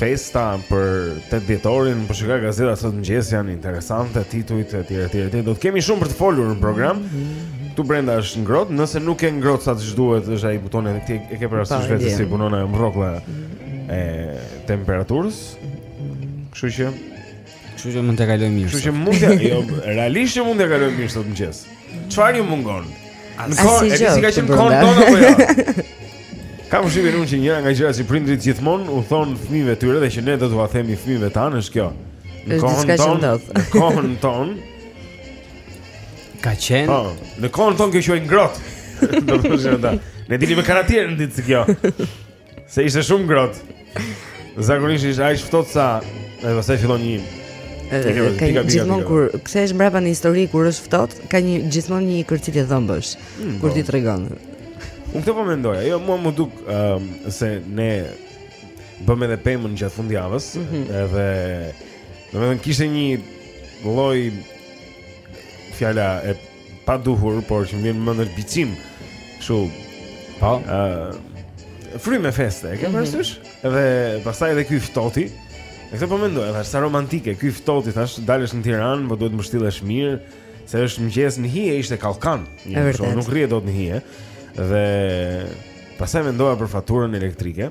festa për 8 dhjetorin, po shikoja gazetat sot mëngjes janë interesante titujt e tjerë etj etj. Do të kemi shumë për të folur në program. Këtu brenda është ngrohtë, nëse nuk ke ngrohtë sa të duhet, është ai butoni e ke parasysh vetë si punon ajo mrroklla e temperaturës. Kështu që Kështu që mund të kalojmë mirë. Kështu që mund të, jo, realisht mund të kalojmë mirë sot mëngjes. Çfarë ju mungon? Në kohë, e di si ka qenë në kohën tonë apo jo. Kam përshtypjen unë që njëra nga gjërat që prindërit gjithmonë u thonë fëmijëve tyre dhe që ne do t'ua themi fëmijëve tanë është kjo. Në kohën tonë, në kohën tonë ka qenë. Po, në kohën tonë kjo quhej ngrohtë. Do të thoshin ata. Ne dinim me karakterin ditë kjo. Se ishte shumë ngrohtë. Zakonisht ishte aq ftohtë sa ai pastaj fillon një Ka një gjithmonë kur kthehesh mbrapa në histori kur është ftohtë, ka një gjithmonë një kërcitje dhëmbësh hmm, kur po. ti tregon. Unë këtë po mendoja, jo mua m'u duk um, se ne bëmë edhe pemën gjatë fundjavës, mm -hmm. edhe domethënë kishte një lloj fjala e pa duhur, por që më vjen mend është bicim. Kështu. Po. Ë frymë feste, e ke mhm. parasysh? Mm -hmm. Dhe pastaj edhe ky ftohti. E këtë po mendoja, thashë sa romantike, ky ftohti thashë, të dalësh në Tiranë, po duhet të mbështillesh mirë, se është mëngjes në hije, ishte kallkan. Kështu nuk rrihet dot në hije. Dhe pastaj mendova për faturën elektrike.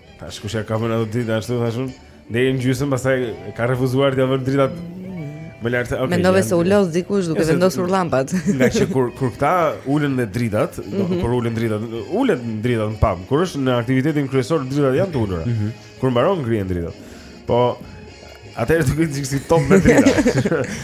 Thashë kush ia ka vënë ato drita ashtu thashë unë? Deri në gjysmë, pastaj ka refuzuar t'ia vërë dritat më lart. Okej. Okay, Mendove se u lodh dikush duke vendosur llampat. Ngaqë kur kur këta ulën me dritat, mm -hmm. kur ulën dritat, ulën dritat në pab. Kur është në aktivitetin kryesor dritat janë të ulura. Mm -hmm. Kur mbaron ngrihen dritat. Po Atëherë duke qenë si top me drita.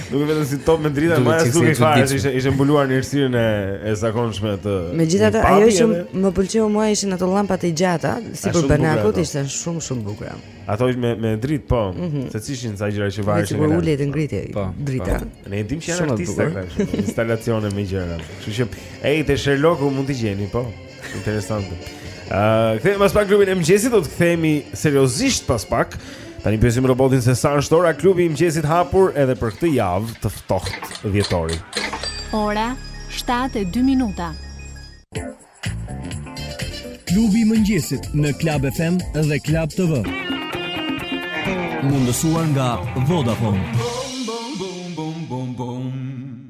Dukej vetëm si top me drita, më as dukej fare ishte ishte mbuluar në errësirën e e zakonshme të. Megjithatë, ajo që më pëlqeu mua ishin ato llampat e gjata, sipër banakut ishte shumë shumë bukur. Ato me me dritë, po, mhm. se ishin ca gjëra që vareshin. Po ulje të ngritje. Po, drita. Po. Ne e dimë që janë artistë këta, instalacione me gjëra. Kështu që, ej, te Sherlocku mund t'i gjeni, po. Interesante. Ëh, uh, kthehemi pas pak në klubin e mëngjesit, do të kthehemi seriozisht pas pak. Tani pyesim robotin se sa është ora klubi i mëngjesit hapur edhe për këtë javë të ftohtë dhjetori. Ora 7:02 minuta. Klubi i mëngjesit në Club FM dhe Club TV. Mundësuar nga Vodafone. Boom boom boom boom boom boom.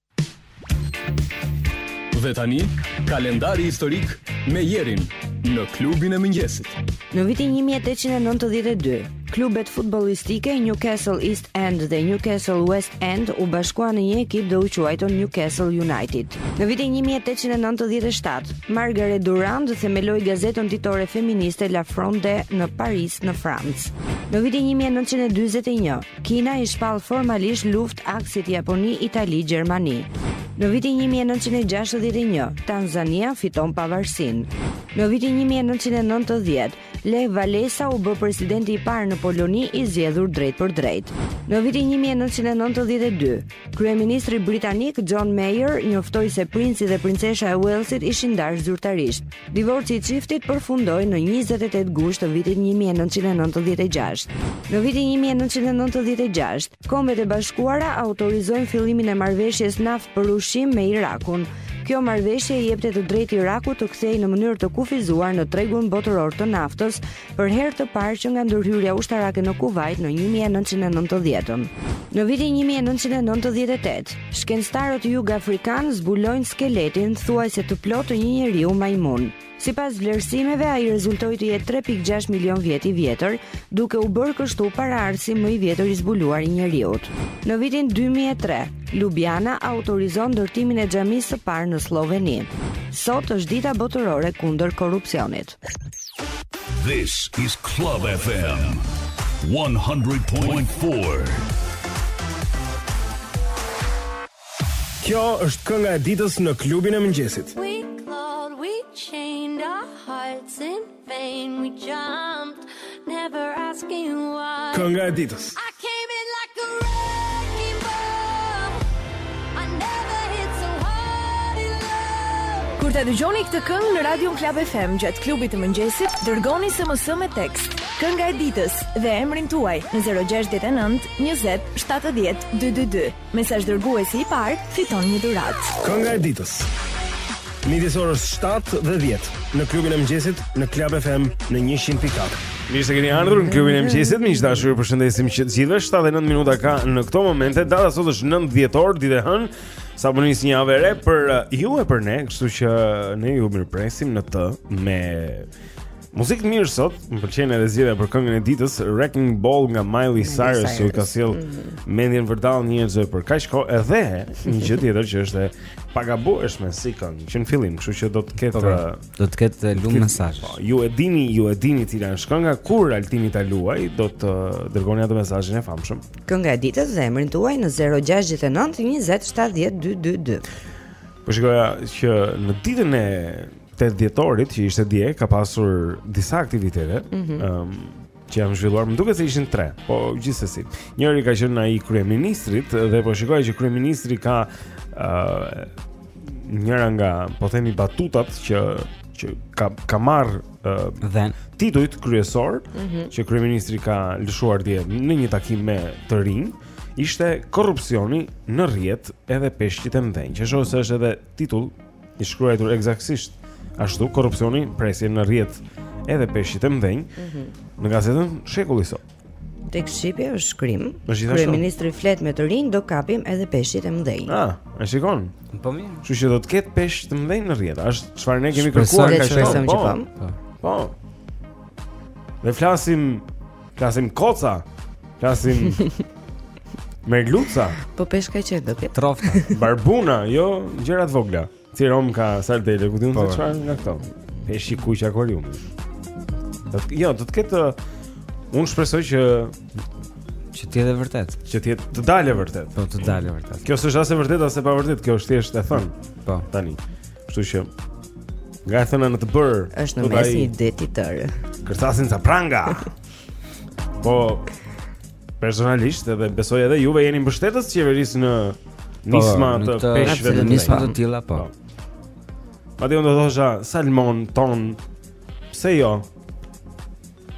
Dhe tani, kalendari historik me Jerin në klubin e mëngjesit. Në vitin 1892, klubet futbolistike Newcastle East End dhe Newcastle West End u bashkuan në një ekip dhe u quajtën Newcastle United. Në vitin 1897, Margaret Durand themeloi gazetën ditore feministe La Fronde në Paris, në Francë. Në vitin 1941, Kina i shpall formalisht luftë aksit Japoni-Itali-Gjermani. Në vitin 1961, Tanzania fiton pavarësinë. Në vitin 1990, Lech Walesa u bë presidenti i parë në Poloni i zgjedhur drejtpërdrejt. Në vitin 1992, Kryeministri britanik John Major njoftoi se princi dhe princesha e Uellsit ishin ndarë zyrtarisht. Divorci i çiftit përfundoi në 28 gusht të vitit 1996. Në vitin 1996, Kombet e Bashkuara autorizojnë fillimin e marrëveshjes naftë për ushqim me Irakun. Kjo marrëveshje i jepte të drejtë Irakut të kthehej në mënyrë të kufizuar në tregun botëror të naftës për herë të parë që nga ndërhyrja ushtarake në Kuvajt në 1990-ën. Në vitin 1998, shkencëtarët jugafrikanë zbulojnë skeletin thuajse të plotë të një njeriu majmun. Sipas vlerësimeve, ai rezultoi të jetë 3.6 milion vjet i vjetër, duke u bërë kështu paraardhësi më i vjetër i zbuluar i njeriut. Në vitin 2003, Lubjana autorizon ndërtimin e xhamisë së parë në Slloveni. Sot është dita botërore kundër korrupsionit. This is Club FM 100.4. Kjo është kënga e ditës në klubin e mëngjesit. We clawed, we chained our hearts in vain, we jumped Kënga e ditës. Kur ta dëgjoni këtë këngë në Radio Club FM gjatë klubit të mëngjesit, dërgoni SMS me tekst Kënga e ditës dhe emrin tuaj në 069 20 70 222. Mesazhdërguesi i parë fiton një dhuratë. Kënga e ditës. Midis orës 7 dhe 10 në klubin e mëngjesit në Club FM në 100.4. Mirë se keni ardhur në klubin e mëngjesit. Miq të dashur, ju përshëndesim që të gjithëve. 7 e 9 minuta ka në këto momente. Data sot është 9 dhjetor, ditë e hënë. Sapo nis një javë re për uh, ju e për ne, kështu që ne ju mirëpresim në të me Muzikë të mirë sot, më pëlqen edhe zgjedhja për këngën e ditës, Wrecking Ball nga Miley Cyrus, që ka sjellë mm. mendjen vërdallë njerëzve për kaq kohë edhe një gjë tjetër që është e pagabueshme si këngë që në fillim, kështu që do të ketë po, po, uh, do të ketë uh, lumë mesazhesh. Po, ju e dini, ju e dini cila është kënga kur Altini ta luajë, do të uh, dërgoni atë mesazhin e famshëm. Kënga e ditës dhe emrin tuaj në 069 20 70 222. Po shikoja që në ditën e 8 dhjetorit që ishte dje ka pasur disa aktivitete, ëm mm -hmm. um, që janë zhvilluar, më duket se ishin 3, po gjithsesi. Njëri ka qenë ai i kryeministrit dhe po shikoj që kryeministri ka ë uh, njëra nga po themi batutat që që ka ka marrë uh, vend titujt kryesorë mm -hmm. që kryeministri ka lëshuar dje në një takim me të rinj ishte korrupsioni në rrjet edhe peshqit e mëdhenj. Që shoh se është edhe titull I shkruajtur ekzaktësisht ashtu korrupsioni presje në rrjet edhe peshqit e mëdhenj. Mm -hmm. Në gazetën Shekulli sot. Tek Shqipi është shkrim. Kryeministri flet me të rinj, do kapim edhe peshqit e mëdhenj. Ah, e shikon. Po mirë. Kështu që do të ketë peshq të mëdhenj në rrjet. Është çfarë ne kemi kërkuar nga shkrim. Po. Po. Ne flasim Flasim koca. Flasim merluca. Po peshka që do të. Trofta. Barbuna, jo gjëra të vogla. Cironka sardele, ku di unë se po. çfarë nga këto. Peshk i kuq akuariumi. Do të jo, do të ketë unë shpresoj që që të jetë vërtet. Që të jetë të dalë vërtet. Po të dalë vërtet. Kjo s'është as e vërtetë as e pavërtetë, kjo është thjesht e thënë. Po. Tani. Kështu që nga e thëna në të bërë, është në mes një det i tërë. Kërcasin ca pranga. po personalisht edhe besoj edhe juve jeni mbështetës të qeverisë në po, nisma të peshqve të nisma të tilla po. po. Madje unë do të thosha salmon, ton, pse jo?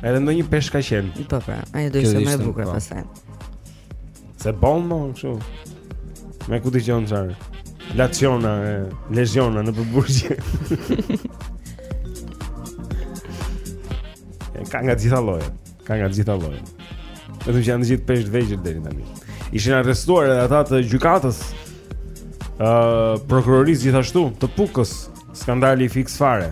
Edhe ndonjë peshkaqen. Po pra, ajo do të ishte më e bukur po. pastaj. Se boll më kështu. Me ku di unë çfarë? Laçiona e Lezhiona nëpër burgje. ka nga të gjitha llojet. Ka nga të gjitha llojet. Vetëm që janë të gjithë peshq të vegjël deri tani Ishin arrestuar edhe ata të gjykatës uh, Prokurorisë gjithashtu Të Pukës Skandali i Fiks Fare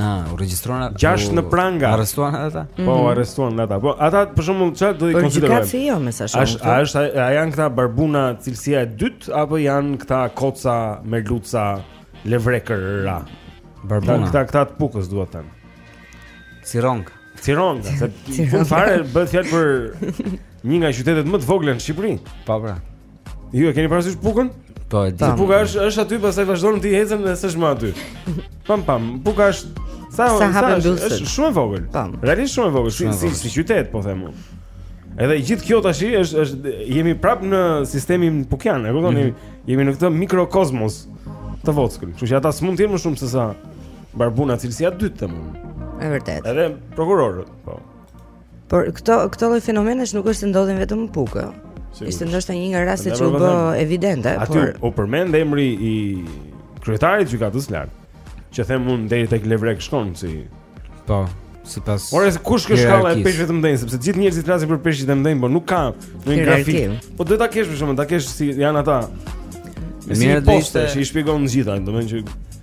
Ah, u regjistruan ata. Gjashtë në pranga. U arrestuan ata? Po, mm -hmm. arrestuan ata. Po, ata për shembull çfarë do i konsiderojmë? Është jo me sa shumë. A është a janë këta barbuna cilësia e dytë apo janë këta koca, merluca, levrekë? Barbuna. Këta këta të Pukës duhet të thënë. Cironka. Cironka, se fare bëhet fjalë për një nga qytetet më të vogla në Shqipëri. Po, pra. Ju e keni parasysh Pukën? Po, e di. Puka është është aty, pastaj vazhdon ti ecën dhe s'është më aty. Pam pam, Puka është sa sa hap e mbyll sytë. Është shumë e vogël. Realisht shumë e vogël, si si, si qytet po them unë. Edhe gjithë kjo tashi është është jemi prap në sistemin pukian, e kuptoni? Mm -hmm. Jemi në këtë mikrokozmos të vockël. Kështu që ata s'mund të jenë më shumë se sa barbuna cilësia e dytë të mund. Është vërtet. Edhe prokurorët, po. Por këto këto lloj fenomenesh nuk është se ndodhin vetëm në Pukë. Ishte ndoshta një nga rastet që u bë evidente, por aty u përmend emri i kryetarit të Gjykatës së Lartë. Që them unë deri tek levreku shkon si po, sipas Ora se kush është kjo shkalla e peshqve të mëdhenj, sepse gjithë njerëzit flasin për peshqit e mëdhenj, por nuk ka një grafik. Po duhet ta kesh për shkakun, ta kesh si janë ata. Mirë, po, si i shpjegon të gjitha, domethënë që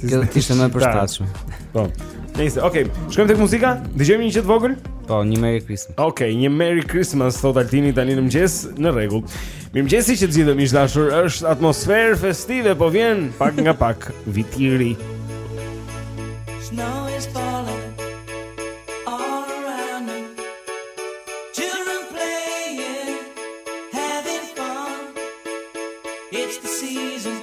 Kjo do të ishte më e përshtatshme. Po. Nice. Okej, shkojmë tek muzika. Dëgjojmë një gjë të vogël? Po, një Merry Christmas. Okej, një Merry Christmas thotë Altini tani në mëngjes në rregull. Mirëmëngjesi që të gjithë miq të dashur, është atmosferë festive, po vjen pak nga pak viti i ri. Snow is falling. It's the season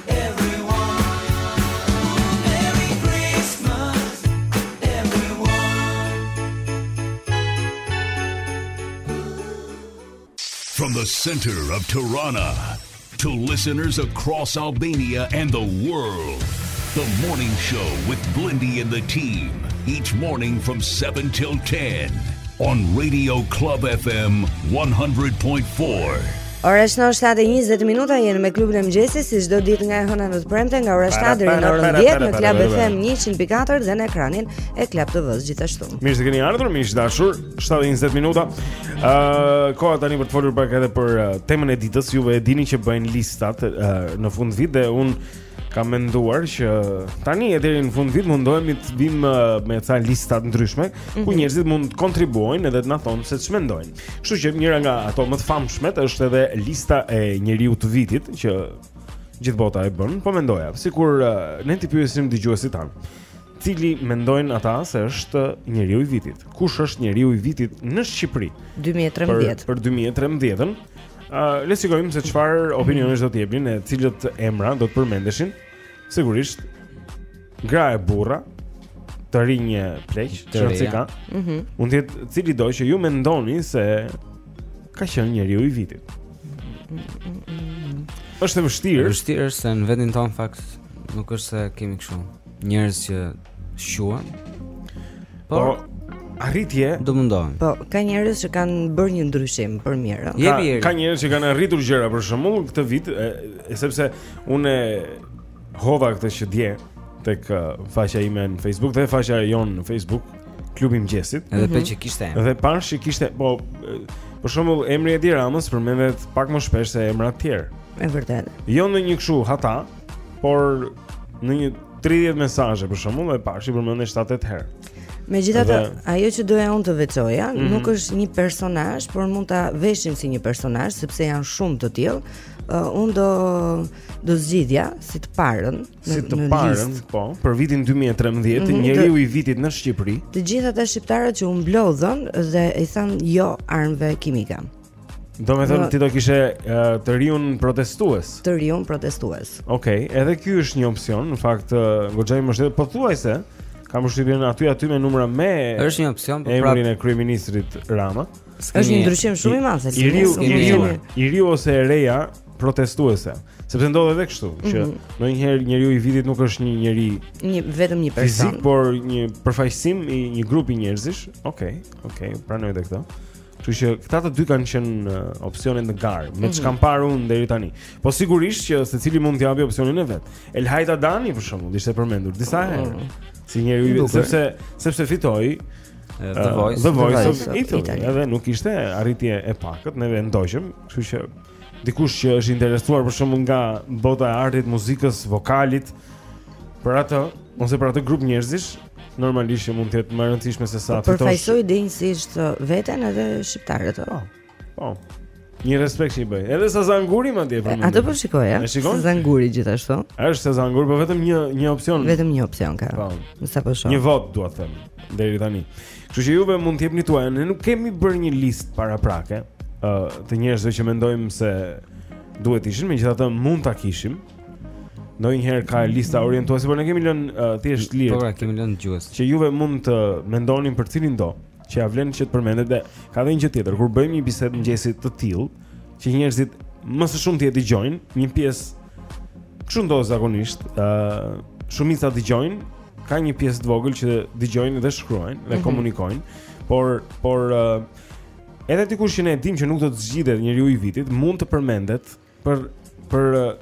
center of Tirana to listeners across Albania and the world. The morning show with Blindy and the team each morning from 7 till 10 on Radio Club FM 100.4. Ora është në 7:20 minuta jemi me klubin e mëngjesit si çdo ditë nga e hëna në të premte nga ora 7 deri në orën 10 në Club FM 104 dhe në ekranin e Club TV-s gjithashtu. Mirë se keni ardhur, miq të dashur. 7:20 minuta. Ëh, koha tani për të folur pak edhe për uh, temën e ditës. Juve e dini që bëjnë listat uh, në fund vit dhe unë Kam menduar që tani e deri në fund vit mundohemi të vijmë me ca lista të ndryshme mhm ku njerëzit mund të kontribuojnë edhe të na thonë se ç'mendojnë. Kështu që njëra nga ato më të famshmet është edhe lista e njeriut të vitit që gjithë bota e bën, po mendoja, sikur uh, ne t'i pyesim dëgjuesit tanë. Cili mendojnë ata se është njeriu i vitit? Kush është njeriu i vitit në Shqipëri? 2013. Për, për 2013-ën, Uh, le të shikojmë se çfarë opinionesh do të jepnin e cilët emra do të përmendeshin Sigurisht Gra e burra të rinj e pleq, ç'të ketë mm -hmm. Mund të jetë cilido që ju mendoni se Ka qenë njeriu i vitit mm -hmm. është e vështirë është e vështirë është se në vendin tonë fakt Nuk është se kemi kështu njerëz që Shquhen. Po, por arritje do mundohen. Po, ka njerëz që kanë bërë një ndryshim për mirë. Ka, ka njerëz që kanë arritur gjëra për shembull këtë vit, e, e sepse unë e hodha këtë që dje tek faqja ime në Facebook dhe faqja jonë në Facebook Klubi i Mëngjesit. Edhe mm -hmm. që kishte emër. Dhe pashë që kishte, po për shembull emri i Edi Ramës përmendet pak më shpesh se emra të tjerë. Është vërtet. Jo në një kështu hata, por në një 30 mesazhe për shembull e pashë përmendur 7-8 herë. Megjithatë, dhe... ajo që doja unë të veçoja, mm -hmm. nuk është një personazh, por mund ta veshim si një personazh sepse janë shumë të tillë. Uh, unë do zgjidhja si të parën në si të në parën, list. po, për vitin 2013, mm -hmm, njeriu i vitit në Shqipëri. Të gjithë ata shqiptarët që u mblodhën dhe i thanë jo armëve kimike. Domethënë ti do kishe uh, të riun protestues Të riun protestues Okej, okay, edhe kjo është një opcion Në fakt, uh, goxha më shtetë Pothuajse Kam më shqipin aty aty me numra me është një opcion po prap Emrin e kryeministrit Rama është një ndryshim shumë i madh I riu, i riu, i riu ose e reja protestuese Sepse ndodh edhe kështu mm -hmm. Që mhm. ndonjëherë njeriu i vitit nuk është një njeri një, Vetëm një person Fizik, por një përfaqësim i një grupi njerëzish Okej, okay, okej, okay, pranoj dhe këto Kështu që këta të dy kanë qenë uh, opsionet në garë, me mhm. çka kam parë unë deri tani. Po sigurisht që secili mund të japi opsionin e vet. Elhaida Dani për shembull, ishte përmendur disa herë. Mhm. Si njeri i sepse sepse fitoi The uh, Voice, The Voice of Italy, edhe nuk ishte arritje e pakët, neve e ndoqëm, kështu që dikush që është interesuar për shembull nga bota e artit, muzikës, vokalit, për atë ose për atë grup njerëzish, normalisht që mund të jetë më e rëndësishme se sa po, fitosh. Përfaqësoi dinjësisht uh, veten edhe shqiptarët. Po. Po. Një respekt që i bëj. Edhe Sazan Guri më atje për Atë po shikoj, ja. Sazan Guri gjithashtu. Është Sazan Guri, por vetëm një një opsion. Vetëm një opsion ka. Po. Sa po shoh. Një vot dua të them deri tani. Kështu që juve mund të jepni tuajat, ne nuk kemi bërë një listë paraprake ë uh, të njerëzve që mendojmë se duhet të ishin, megjithatë mund ta kishim. Ndonjëherë ka lista orientuese, por ne e kemi lënë uh, thjesht lirë. Po, pra, kemi lënë dëgjuesit. Që juve mund të mendonit për cilindo, që ia vlen që të përmendet dhe ka edhe një gjë tjetër, kur bëjmë një bisedë mëngjesi të tillë, që njerëzit më së shumti e dëgjojnë, një pjesë kështu ndodh zakonisht, ë uh, shumica dëgjojnë, ka një pjesë të vogël që dëgjojnë dhe shkruajnë dhe mm -hmm. komunikojnë, por por uh, edhe dikush që ne e dimë që nuk do të zgjidhet njeriu i vitit, mund të përmendet për për uh,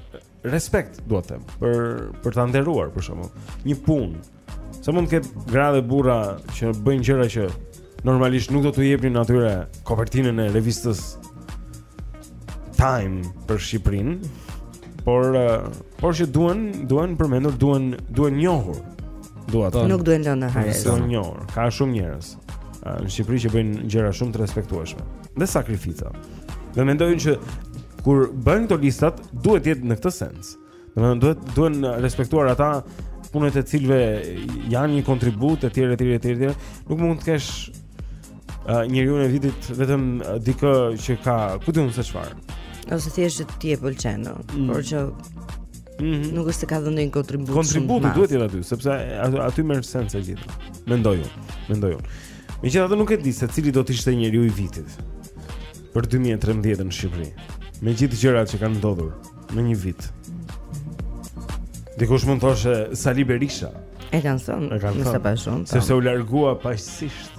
respekt, dua të them, për për ta nderuar për shembull një punë, Sa mund të ketë gra dhe burra që bëjnë gjëra që normalisht nuk do t'u jepnin atyre kopertinën e revistës Time për Shqipërinë, por eh, por që duhen, duhen përmendur, duhen duhen njohur. Duhet. Po. Nuk duhen lënë në harresë. Duhen njohur. Ka shumë njerëz eh, në Shqipëri që bëjnë gjëra shumë të respektueshme dhe sakrifica. Dhe mendoj që kur bëhen këto listat duhet të jetë në këtë sens. Domethënë duhet duhen respektuar ata punët e të cilëve janë një kontribut e tjerë e tjerë e tjerë. Nuk mund të kesh uh, njeriun e vitit vetëm dikë që ka, ku di unë se çfarë. Ose thjesht që ty të pëlqen, no? mm. por që mm -hmm. nuk është se ka dhënë një kontribut. Kontributi duhet të jetë aty, sepse aty merr sens e gjithë. Mendoj unë, mendoj unë. Megjithatë nuk e di se cili do të ishte njeriu i vitit për 2013 në Shqipëri. Me gjithë gjërat që kanë ndodhur në një vit. Dikush mund të thoshë Sali Berisha. E kanë thënë, e kanë thënë. shumë. Sepse u largua paqësisht.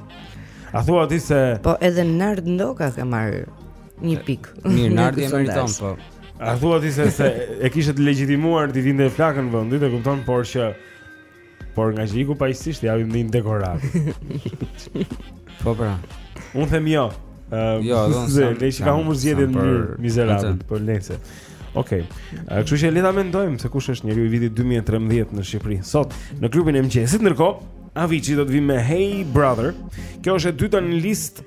A thua ti se Po edhe Nard Ndoka ka marrë një pikë. Mirë, Nardi e meriton po. A thua ti se se e kishte të legjitimuar t'i vinte flakën vendit, e kupton, por që Por ngaqë iku paqësisht ia vëmë dhe një dekoratë. po pra. Unë them jo. Ëm, jo, do të thonë, nëse i ka humbur zgjedhjet në mënyrë mizerabël, po lehtë. Okej. Okay. Kështu që le ta mendojmë se kush është njeriu i vitit 2013 në Shqipëri. Sot në klubin e mëngjesit ndërkohë Avicii do të vijë me Hey Brother. Kjo është e dyta në listë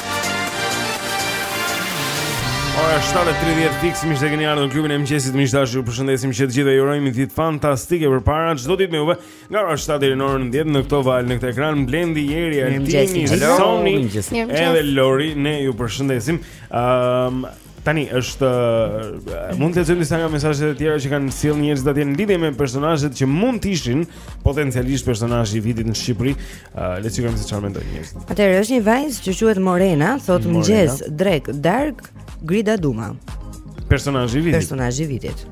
Ora 7:30 fiks mirë se keni ardhur në klubin e mëngjesit miq të dashur ju përshëndesim që të gjithë ju urojmë një ditë fantastike përpara çdo ditë me juve nga ora 7 deri në orën 10 në këto valë në këtë ekran Blendi Jeri Altini Soni edhe Lori ne ju përshëndesim ëm um, Tani është eh, mund të lexojmë disa nga mesazhet e tjera që kanë sjellë njerëzit tanë në lidhje me personazhet që mund të ishin potencialisht personazhi i vitit në Shqipëri. Eh, le të shikojmë se çfarë mendojnë njerëzit. Atëherë është një vajzë që quhet Morena, thotë mëngjes, drekë, darkë, Grida Duma. Personazhi i vitit. Personazhi i vitit.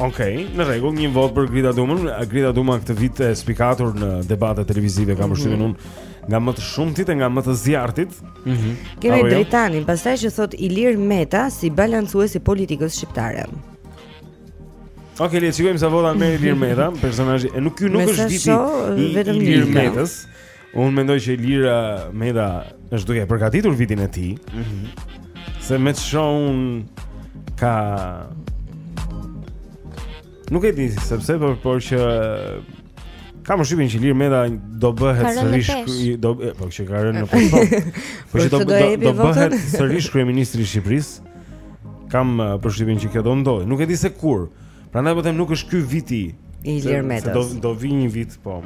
Okej, okay, në rregull, një votë për Grida Dumën. Grida Duma këtë vit e spikatur në debatet televizive, kam mhm. përshtypjen mm -hmm. unë, nga më të shumtit e nga më të zjarrtit. Mhm. Kemi jo? Dritanin, pastaj që thotë Ilir Meta si balancues i politikës shqiptare. Ok, le të shikojmë sa vota merr Ilir Meta, personazhi. E nuk ky nuk është viti i vetëm i Ilir Metës. Unë mendoj që Ilir Meta është duke përgatitur vitin e tij. Mhm. Se me ç'shoh unë ka Nuk e di sepse por por që kam përshtypjen që Ilir Meta do bëhet sërish do po që ka rënë në punë. Po që do do bëhet sërish kryeministri i Shqipërisë. Kam uh, përshtypjen që kjo do ndodhë. Nuk e di se kur. Prandaj po them nuk është ky viti i Ilir Meta. Do do vijë një vit po.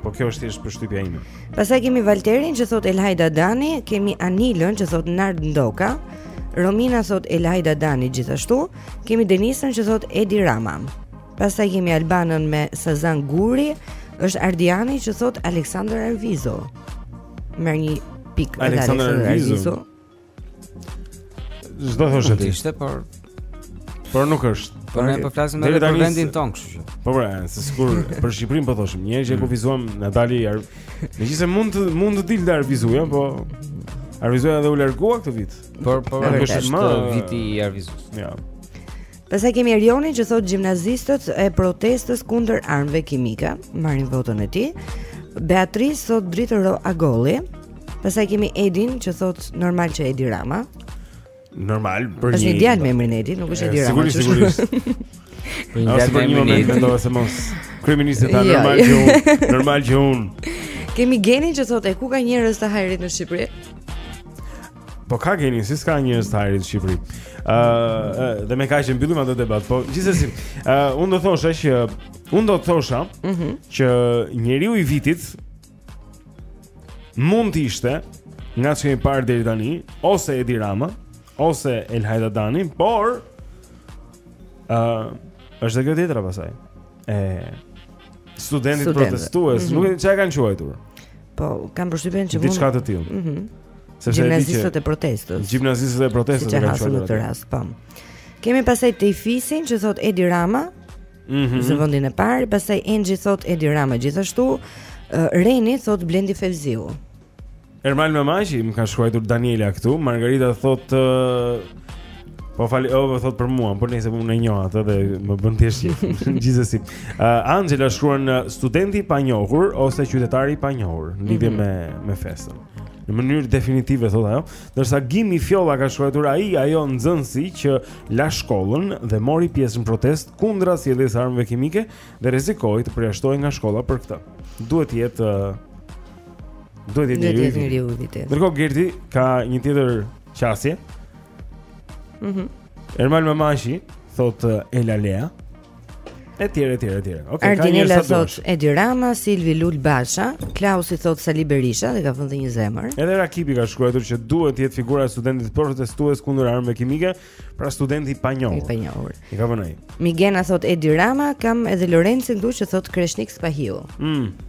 Po kjo është thjesht përshtypja ime. Pastaj kemi Valterin që thotë Elhajda Dani, kemi Anilën që thotë Nard Ndoka, Romina thotë Elhajda Dani gjithashtu, kemi Denisën që thotë Edi Rama. Pastaj kemi Albanën me Sazan Guri, është Ardiani që thotë Aleksandër Arvizu. Merr një pikë Aleksandër Arvizu. Arvizu. Ç'do të thoshe ti. Ishte por por nuk është. Por ne po flasim edhe për vendin tonë, kështu që. Po pra, se sikur për Shqipërinë po thoshim, një herë që e mm. kufizuam Natali Ar. Megjithëse mund të mund të dilte Arvizuja, po Arvizuja edhe u largua këtë vit. Por po është viti i Arvizus. Ja. Pastaj kemi Erionin që thotë gjimnazistët e protestës kundër armëve kimike marrin votën e tij. Beatrice thotë Dritëro Agolli. Pastaj kemi Edin që thotë normal që Edi Rama. Normal për një. Është një djalë me emrin Edi, nuk është Edi Rama. Sigurisht, sigurisht. Po një djalë me emrin Edi. Mendova se mos kryeministri tha jo, normal jo. që unë, normal që unë. Kemi Genin që thotë e ku ka njerëz të hajrit në Shqipëri? Po ka Geni, si s'ka njerëz të hajrit Shqipëri uh, Dhe me kaq e mbyllim atë debat Po gjithsesi uh, Unë do thosha që Unë do thosha mm -hmm. Që njeriu i vitit Mund t'ishte Nga ç'kemi parë deri tani Ose Edi Rama Ose Elhaida Dani Por uh, është dhe kjo tjetra pastaj e studentit protestues, mm -hmm. nuk e di ça e kanë quajtur. Po, kam përshtypjen që mund diçka të tillë. Ëh. Mm -hmm. Gjimnazistët e protestës. Gjimnazistët e protestës kanë quajtur. Në këtë rast, po. Kemi pastaj Tejfisin që thotë Edi Rama. Ëh. Mm -hmm. Zë vendin e parë, pastaj Enxhi thotë Edi Rama gjithashtu. Uh, Reni thotë Blendi Fevziu. Ermal Mamaqi më ka shkruar Daniela këtu. Margarita thotë Po fali, oh, thotë për mua, por nëse unë e njoh atë dhe më bën thjesht. Gjithsesi. Uh, Anxhela shkruan studenti i panjohur ose qytetari i panjohur në lidhje mm -hmm. me me festën. Në mënyrë definitive thotë ajo, ndërsa Gimi Fjolla ka shkruar ai ajo nxënësi që la shkollën dhe mori pjesë në protestë kundra sjelljes së armëve kimike dhe rrezikoi të përjashtohej nga shkolla për këtë. Duhet të jetë uh, Duhet të jetë njeriu i vitit. Ndërkohë Gerti ka një tjetër qasje. Mhm. Mm Ermal Mamaqi thotë Ela Lea. Etj, etj, etj. Okej, ka një që thotë Edi Rama, Silvi Lul Basha, Klausi thotë Sali Berisha dhe ka vënë dhe një zemër. Edhe Rakipi ka shkruar që duhet të jetë figura e studentit protestues kundër armëve kimike, pra studenti i panjohur. I panjohur. I ka vënë ai. Migena thotë Edi Rama, kam edhe Lorencin këtu që thotë Kreshnik Spahiu. Mhm.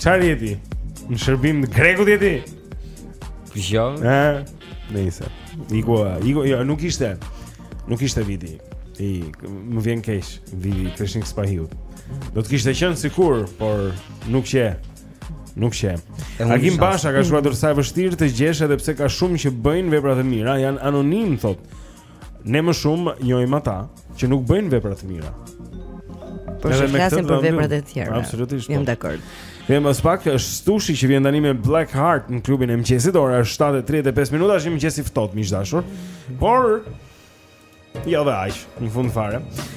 Çfarë je ti? Në shërbim të grekut je ti? Jo. Ëh, nëse. Iku, iku, jo, nuk ishte. Nuk ishte viti. I më vjen keq, viti i Kreshnik Spahiut. Do të kishte qenë sikur, por nuk qe. Nuk qe. Agim Basha ka shkruajtur sa e vështirë të gjesh edhe pse ka shumë që bëjnë vepra të mira, janë anonimë thotë. Ne më shumë njohim ata që nuk bëjnë vepra të mira. Por që flasim për veprat e tjera. Absolutisht. Jam po. dakord. Dhe më pas pak është stushi që vjen tani me Black Heart në klubin e mëngjesit. Ora është 7:35 minuta, është një mëngjes i ftohtë, miq të dashur. Por ja vaje, në fund fare.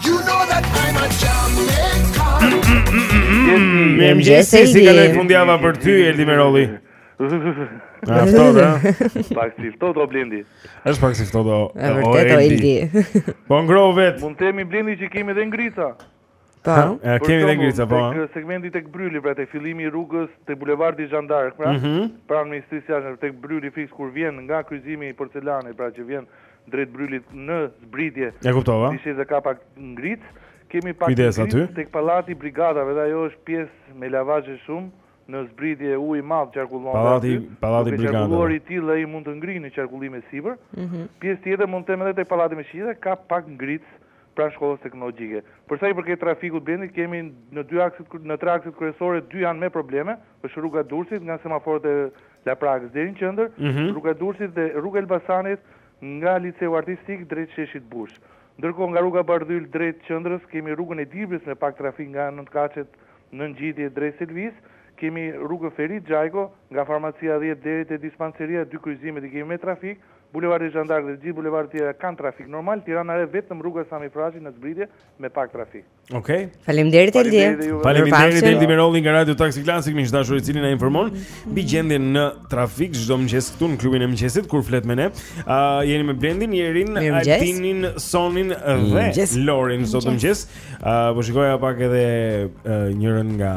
You know that I'm a Jamaican. Mirëmëngjes, si kaloi fundjava për ty Eldi Merolli? A ftohtë, a? Pak si ftohtë o Blendi. Është pak si ftohtë o. E o vërtetë o Eldi. Po ngroh veten. Mund të themi Blendi që kemi edhe ngrica. Po. Ha, e, kemi dhe ngrica, a? Për shembull, po. Tek segmenti tek Bryli, pra tek fillimi i rrugës te bulevardi Zhan d'Ark, pra, Mhm. pranë Ministrisë së Jashtme, tek Bryli fiks kur vjen nga kryqëzimi i Porcelanit, pra që vjen drejt Brylit në zbritje. E kuptova. Disi edhe ka pak ngricë. Kujdes aty. Kemi pak ngricë tek pallati i brigadave dhe ajo është pjesë me lavazhe shumë në zbritje uji i madh qarkullon pallati, aty. Pallati i brigadave. Qarkulluar i tillë, ai mund të ngrijë në qarkullim e sipër. Mm -hmm. Pjesë tjetër mund të them edhe tek pallati me shigjeta ka pak ngricë pranë shkollës teknologjike. Për sa i përket trafikut Blendi kemi në dy akset në tre akset kryesore dy janë me probleme. Është rruga e Durrësit nga semaforët e Laprakës deri në qendër, rruga e Durrësit dhe rruga e Elbasanit nga Liceu Artistik drejt sheshit Bush. Ndërkohë nga rruga Bardhyl drejt qendrës kemi rrugën e Dibrës me pak trafik nga Nëntëkatëshet në ngjitje drejt Selvisë, kemi rrugën Ferit Xhajko nga Farmacia dhjetë deri te Dispanseria dy kryqëzimet i kemi me trafik, Bulevardi Zhan d'Ark dhe të gjithë bulevardet e tjera kanë trafik normal, Tirana e Re vetëm rruga Sami Frashëri në zbritje me pak trafik. Okej. Okay. Faleminderit Eldi. Faleminderit Eldi Merolli nga Radio Taxi Classic, miq të dashur i cili na informon mbi gjendjen në trafik çdo mëngjes këtu në klubin e mëngjesit kur flet me ne. Ë uh, jeni me Blendin, Jerin, Altinin, Sonin dhe Lorin sot në mëngjes. Ë uh, po shikoja pak edhe uh, njërën nga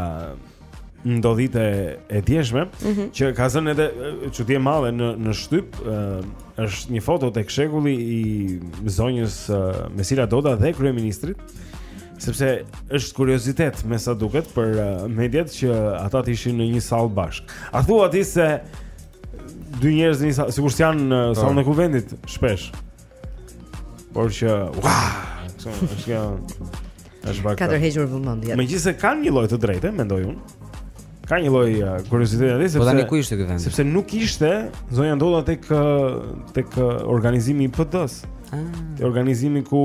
ndodhitë e, e djeshme mm -hmm. që ka zënë edhe çudi e madhe në në shtyp uh, është një foto tek Shekulli i zonjës uh, Mesila Doda dhe kryeministrit sepse është kuriozitet me sa duket për uh, mediat që ata të ishin në një sallë bashkë. A thua ti se dy njerëz në një sallë, sikur s'janë, po, në sallën e kuvendit shpesh? Por që, ua, është kjo, është vakë. Ka tërhequr vëmendjen. Megjithëse kanë një lloj të drejte, mendoj unë. Ka një lloj uh, kurioziteti sepse... Po tani ku ishte kjo? Sepse nuk ishte zonja Doda tek, tek organizimi i PD-së. Ah. Te organizimi ku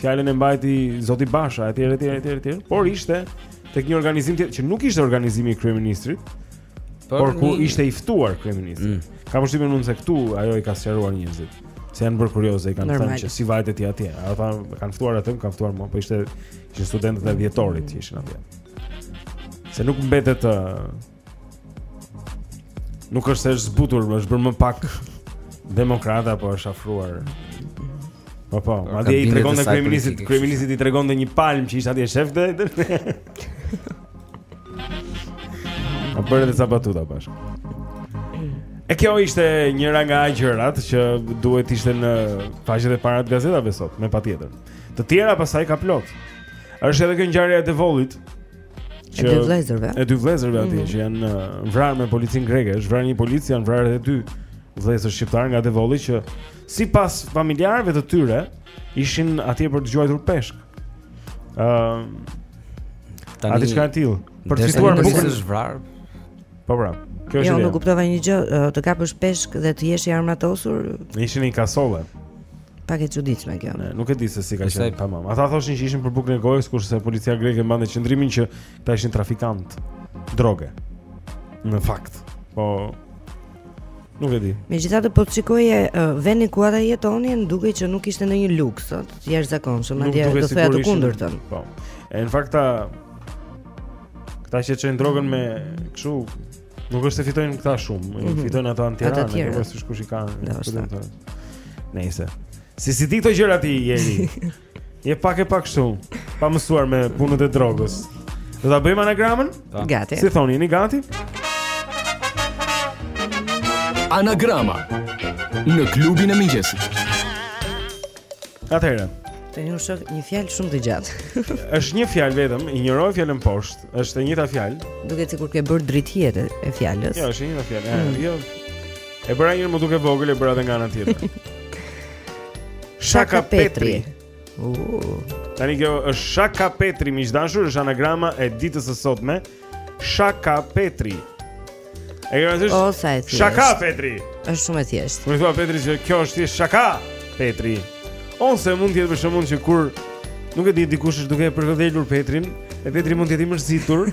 fjalën e mbajti Zoti Basha, e tjerë, tjerë, tjerë, tjerë. Por ishte tek një organizim tjetër, që nuk ishte organizimi i kryeministrit, Por ku ishte i ftuar kryeministri. Mm. Kam përshtypjen unë se këtu ajo i ka sqaruar njerëzit. Se janë bërë kurioze, i kanë thënë që si vajte ti atje. Ata kanë ftuar atë, kanë ftuar mua, po ishte ishin studentët e dhjetorit që ishin atje. Se nuk mbetet të Nuk është se është zbutur, është bërë më pak demokrate apo është afruar. Po po, madje i tregon kryeministrit, kryeministrit i tregon një palm që ishte atje shef dhe. A bërë dhe sa batuta bashkë E kjo ishte njëra nga gjërat që duhet të ishte në faqet e para të gazetave sot, me patjetër Të tjera pastaj ka plot është edhe kjo ngjarja e Devollit E dy vëllezërve E dy vëllezërve aty mm. që janë uh, vrarë me policinë greke është vrarë një polic janë vrarë edhe dy vëllezër shqiptarë nga Devolli që sipas familjarëve të tyre ishin atje për të gjuajtur peshk uh, Tani A diçka e tillë. Për të fituar bukën. Nëse është vrarë. Po bra. Kjo është. Jo, nuk kuptova një gjë, të kapësh peshk dhe të jesh i armatosur. Ishin në kasolle. Pak e çuditshme kjo. Ne, nuk e di se si ka qenë. Tamam. Ata thoshin që ishin për bukën e gojës, kurse policia greke mbante qëndrimin që këta ishin trafikantë droge. Në fakt. Po Nuk e di. Megjithatë po të shikoje uh, vendin ku ata jetonin, dukej që nuk ishte ndonjë luks, ëh, të jashtëzakonshëm, madje do të thoja të kundërtën. Po. E në fakt këta që çojnë drogën me kështu nuk është se fitojnë këta shumë, mm -hmm. fitojnë ata në Tiranë, nuk është se kush i kanë. Nëse. Si i di ti këto gjëra ti Jeri? Je pak e pak kështu, pamësuar me punët e drogës. Do ta bëjmë anagramën? Po. Gati. Si thoni, jeni gati? Anagrama në klubin e mëngjesit. Atëherë. Tani unë shoh një fjalë shumë të gjatë. Është një fjalë vetëm, injoroje fjalën poshtë. Është e njëjta fjalë. Duket sikur ke bërë ndarjet e fjalës. Jo, është e njëjta fjalë. Mm. Jo. E bëra një më të vogël, e bëra edhe nga ana tjetër. Shaka Petri. Uh. Tani kjo është Shaka Petri, miq të dashur, është anagrama e ditës së sotme. Shaka Petri. E kjo është oh, Shaka Petri. Është shumë e thjeshtë. Më thua Petri që kjo është thjesht Shaka Petri. Ose mund të jetë për shembull që kur nuk e di dikush është duke e përgëdhelur Petrin, e Petri mund të jetë i mërzitur.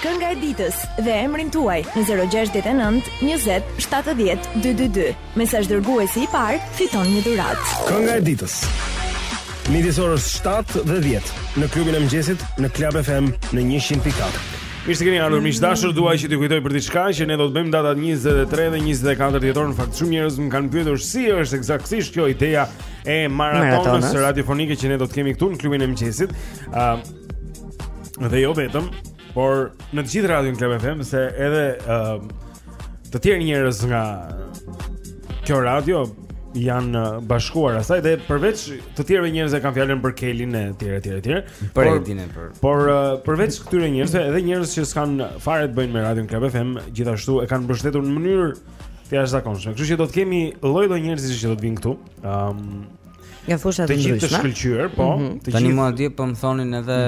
Kënga e ditës dhe emrin tuaj në 069 20 70 222. Mesazhdërguesi i parë fiton një dhuratë. Kënga e ditës. Midis orës 7 dhe 10 në klubin e mëngjesit në Club FM në 100.4. Mirë se keni ardhur miq të dashur, dua që t'ju kujtoj për diçka që ne do të bëjmë datat 23 dhe 24 dhjetor. Në fakt shumë njerëz më kanë pyetur si është ekzaktësisht kjo ideja e maratonës Maratonës radiofonike që ne do të kemi këtu në klubin e mëngjesit. Ëm Dhe jo vetëm, por në të gjithë radion Klab FM se edhe uh, të tjerë njerëz nga kjo radio janë bashkuar asaj dhe përveç të tjerëve njerëzve, kam fjalën për Kelin e tjerë e tjerë e tjerë, për Edin e për. Por përveç këtyre njerëzve, edhe njerëz që s'kan fare të bëjnë me radion Klab FM, gjithashtu e kanë mbështetur në mënyrë të jashtëzakonshme. Kështu që do të kemi lloj-lloj njerëzish që do të vinë këtu. Ëm um, Nga fusha të ndryshme. Të gjithë të shkëlqyer, po. Mm -hmm. Tani mua dje po më thonin edhe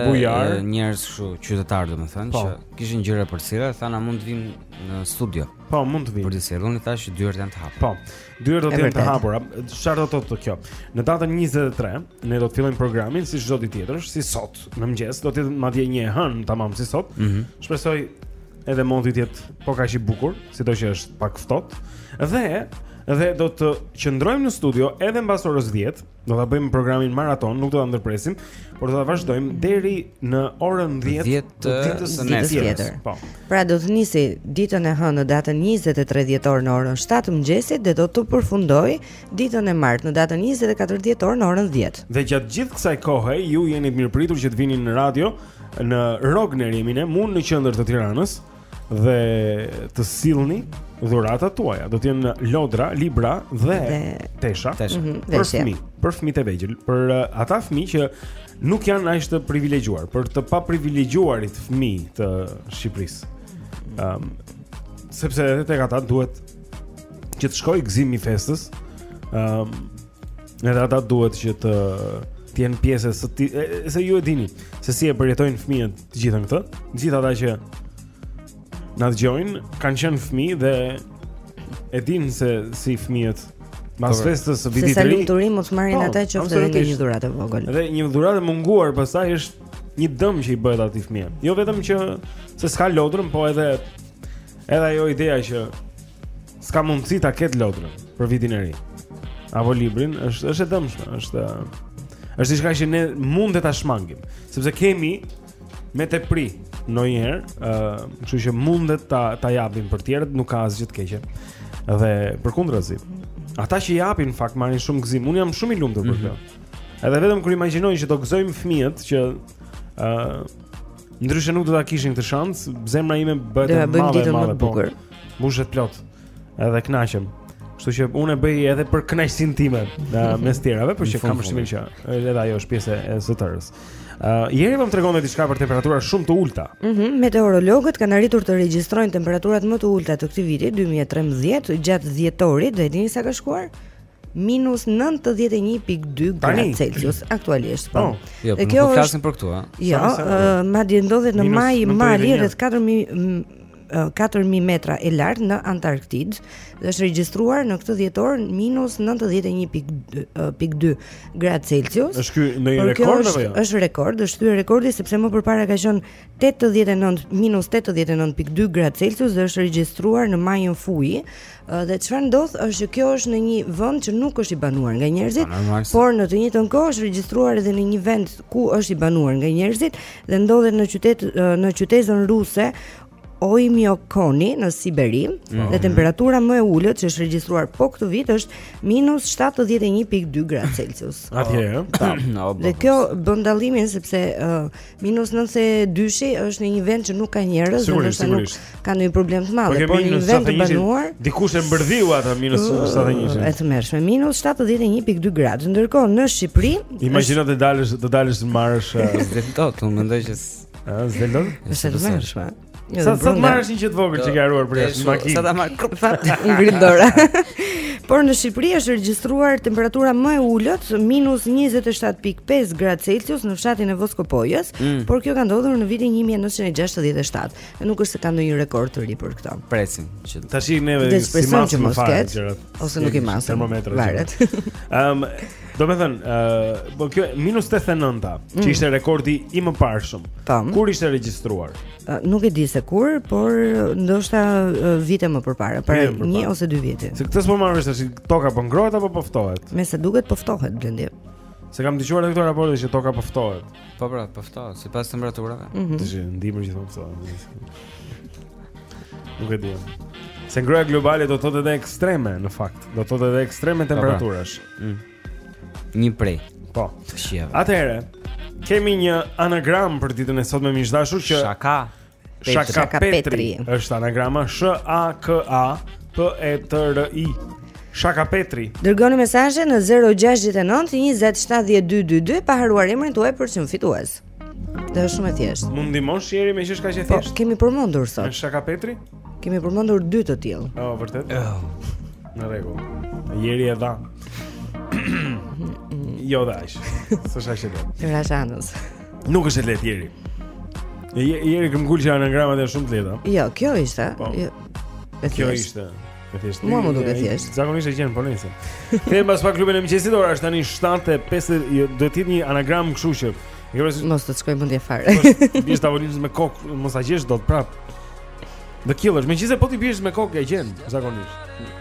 njerëz kështu qytetarë domethënë po. që kishin gjëra për t'i sjellë, thanë a mund të vim në studio. Po, mund të vini. Patjetër, unë thashë që dyert janë të hapura. Po. Dyert do të jenë të hapura. Çfarë do të thotë kjo? Në datën 23 ne do të fillojmë programin si çdo ditë tjetër, si sot, në mëngjes, do të jetë madje një hënë tamam si sot. Mm -hmm. Shpresoj Edhe moti të jetë po kaq i bukur, sido që është pak ftohtë. Dhe dhe do të qëndrojmë në studio edhe mbas orës 10. Do ta bëjmë programin maraton, nuk do ta ndërpresim, por do ta vazhdojmë deri në orën 10, 10 të ditës së nesërme. Po. Pra do të nisi ditën e hënë në datën 23 dhjetor në orën 7 të mëngjesit dhe do të përfundojë ditën e martë në datën 24 dhjetor në orën 10. Dhe gjatë gjithë kësaj kohe ju jeni të mirëpritur që të vini në radio në Rogner jemi ne, mu në qendër të Tiranës dhe të sillni dhuratat tuaja. Do të jenë lodra, libra dhe, dhe... tesha. Tesha. Mm -hmm. Për fëmijë, për fëmijët e vegjël, për uh, ata fëmijë që nuk janë aq të privilegjuar, për të paprivilegjuarit fëmijë të Shqipërisë. Ëm um, sepse edhe tek ata duhet që të shkojë gëzimi i festës. Ëm um, Edhe ata duhet që të të jenë pjesë e tij, e, se ju e dini se si e përjetojnë fëmijët të gjithën këtë. Të gjithë ata që na dëgjojnë kanë qenë fëmijë dhe e dinë se si fëmijët pas festës së vitit të ri. Sa lumturim mos marrin po, ata që ftojnë nga një dhuratë e vogël. Dhe një dhuratë e munguar pastaj është një dëm që i bëhet atij fëmijë. Jo vetëm që se s'ka lodrën, po edhe edhe ajo ideja që S'ka mundësi ta ketë lodrën për vitin e ri. Apo librin, është është e dëmshme, është është diçka që ne mund të ta shmangim, sepse kemi me tepri ndonjëherë, ë, uh, kështu që mundet ta ta japim për të tjerët, nuk ka asgjë të keqe. Dhe përkundrazi, ata që japin në fakt marrin shumë gëzim. Un jam shumë i lumtur për mhm. këtë. Mm -hmm. Edhe vetëm kur imagjinoj që do gëzojmë fëmijët që ë uh, ndryshe nuk do ta kishin këtë shans, zemra ime bëhet e madhe. Do të bëjmë ditën më të po. bukur. Po. Mbushet plot. Edhe kënaqem. Kështu që unë e bëj edhe për kënaqësinë time, mes tjerave, por që kam përshtypjen që edhe ajo është pjesë e së tërës. Uh, Jeri po më tregonte diçka për temperatura shumë të ulta. Mhm, mm meteorologët kanë arritur të regjistrojnë temperaturat më të ulta të këtij viti 2013 gjatë dhjetorit dhe dini sa ka shkuar? minus 91.2 gradë Celsius aktualisht. Po. Oh, jo, dhe po kjo është flasim për këtu, a? Jo, madje ndodhet në majë mali rreth 4000 katër mijë metra e lartë në Antarktidë dhe është regjistruar në këtë dhjetor minus 91.2 gradë Celsius. Është ky një rekord apo jo? Është rekord, është thyer rekordi sepse më përpara ka qenë 89 minus 89.2 gradë Celsius dhe është regjistruar në majën Fuji Dhe çfarë ndodh është që kjo është në një vend që nuk është i banuar nga njerëzit, po, por në të njëjtën kohë është regjistruar edhe në një vend ku është i banuar nga njerëzit dhe ndodhet në qytet në qytezën ruse Oymyakoni në Siberi mm -hmm. dhe temperatura më e ulët që është regjistruar po këtë vit është -71.2 gradë Celsius. Atje, ëh. Po. Dhe kjo bën dallimin sepse uh, Minus 92-shi është në një vend që nuk ka njerëz, sigurisht s'ka ndonjë problem të madh, por në një vend të banuar. Dikush e mbërdhiu atë minus 71. Është e tmerrshme. Minus 71.2 gradë. Ndërkohë në Shqipëri, imagjino të dalësh, të dalësh të marrësh zdeltok, unë mendoj që Ëh, zdeltok? Është e tmerrshme. Sa sa të marrësh një gjë të vogël që ke harruar përjashta makinë. Sa ta marr krup fap ngrin dora. Por në Shqipëri është regjistruar temperatura më e ulët, -27.5 gradë Celsius në fshatin e Voskopojës, mm. por kjo ka ndodhur në vitin 1967. Dhe nuk është se ka ndonjë rekord të ri për këtë. Presim që tashi neve s'i masim më fare gjërat. Ose nuk i masë. Termometrat. Varet. Ëm Domethënë, uh, po kjo minus 89-ta, mm. që ishte rekordi i mëparshëm. Tam. Kur ishte regjistruar? Uh, nuk e di se kur, por ndoshta uh, vite më përpara, para për një ose dy vite. Se këtë s'po marr vesh tash, toka po ngrohet apo po ftohet? Me sa duket po ftohet Blendi. Se kam dëgjuar edhe këto raporte që toka po ftohet. Po pra, po ftohet, sipas temperaturave mm -hmm. Dështë, ndi për gjithë po Nuk e di Se ngrohja globale do të thotë edhe ekstreme, në fakt Do të thotë edhe ekstreme po pra. temperaturash mm. Një prej Po Të Atëherë, kemi një anagram për ditën e sotme miq të dashur që Shaka Shaka Petri. Është anagrama S H A K A P E T R I. Shaka Petri. Dërgoni mesazhe në 069 20 70 222 pa harruar emrin tuaj për të qenë fitues. Dhe është shumë e thjeshtë. Mund ndihmosh Jeri meqë është kaq e po, thjeshtë? Po, kemi përmendur sot. Me Shaka Petri? Kemi përmendur dy të tillë. Oh, vërtet? Oh. Në rregull. Jeri e dha. pa dash. S'është ashtu. Rashanos. Nuk është e lehtë Jeri. Jeri këmbëngul që anagramat janë shumë të lehta. Jo, kjo ishte. Po. Jo. E kjo ishte. E thjeshtë. Mua më duket thjesht. Zakonisht e gjen po nejse. Kthehemi pas pak klubin e mëngjesit, ora është tani 7:05, jo, do të jetë një anagram kështu që mos të të shkojë mendja fare. T'i biesh tavolinës me kokë, mos ta gjesh dot prap. The Killers, megjithëse po t'i biesh me kokë e gjen zakonisht.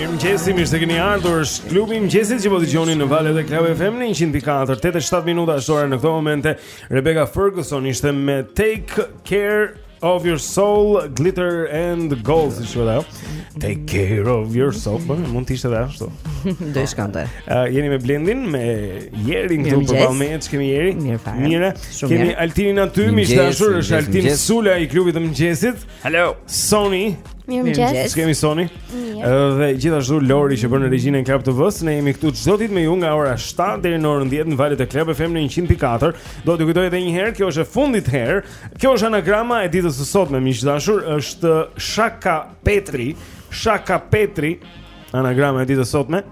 Mirëmëngjesi, mirë se keni ardhur është klubi i mëngjesit që po dëgjoni në valët e Club FM në 104 8 e 7 minuta është ora në këto momente Rebecca Ferguson ishte me Take Care of Your Soul Glitter and Gold siç e dhe o Take Care of Your Soul Bërë, po, mund të ishte dhe ashtu Do t'i shkonte uh, Jeni me Blendin, me Jerin këtu përballë meje, ç'kemi Jeri Mirë fare Mirë, kemi Altinin aty, miq të dashur është Altin Sula i klubit të mëngjesit Hello Soni Mirëmëngjes Ç'kemi Soni Dhe gjithashtu Lori që bën regjinë në Club TV, ne jemi këtu çdo ditë me ju nga ora 7 deri në orën 10 në valët e Club FM në 104. Do t'ju kujtoj edhe një herë, kjo është e fundit herë. Kjo është anagrama e ditës së sotme, miq të dashur, është Shaka Petri, Shaka Petri, anagrama e ditës së sotme.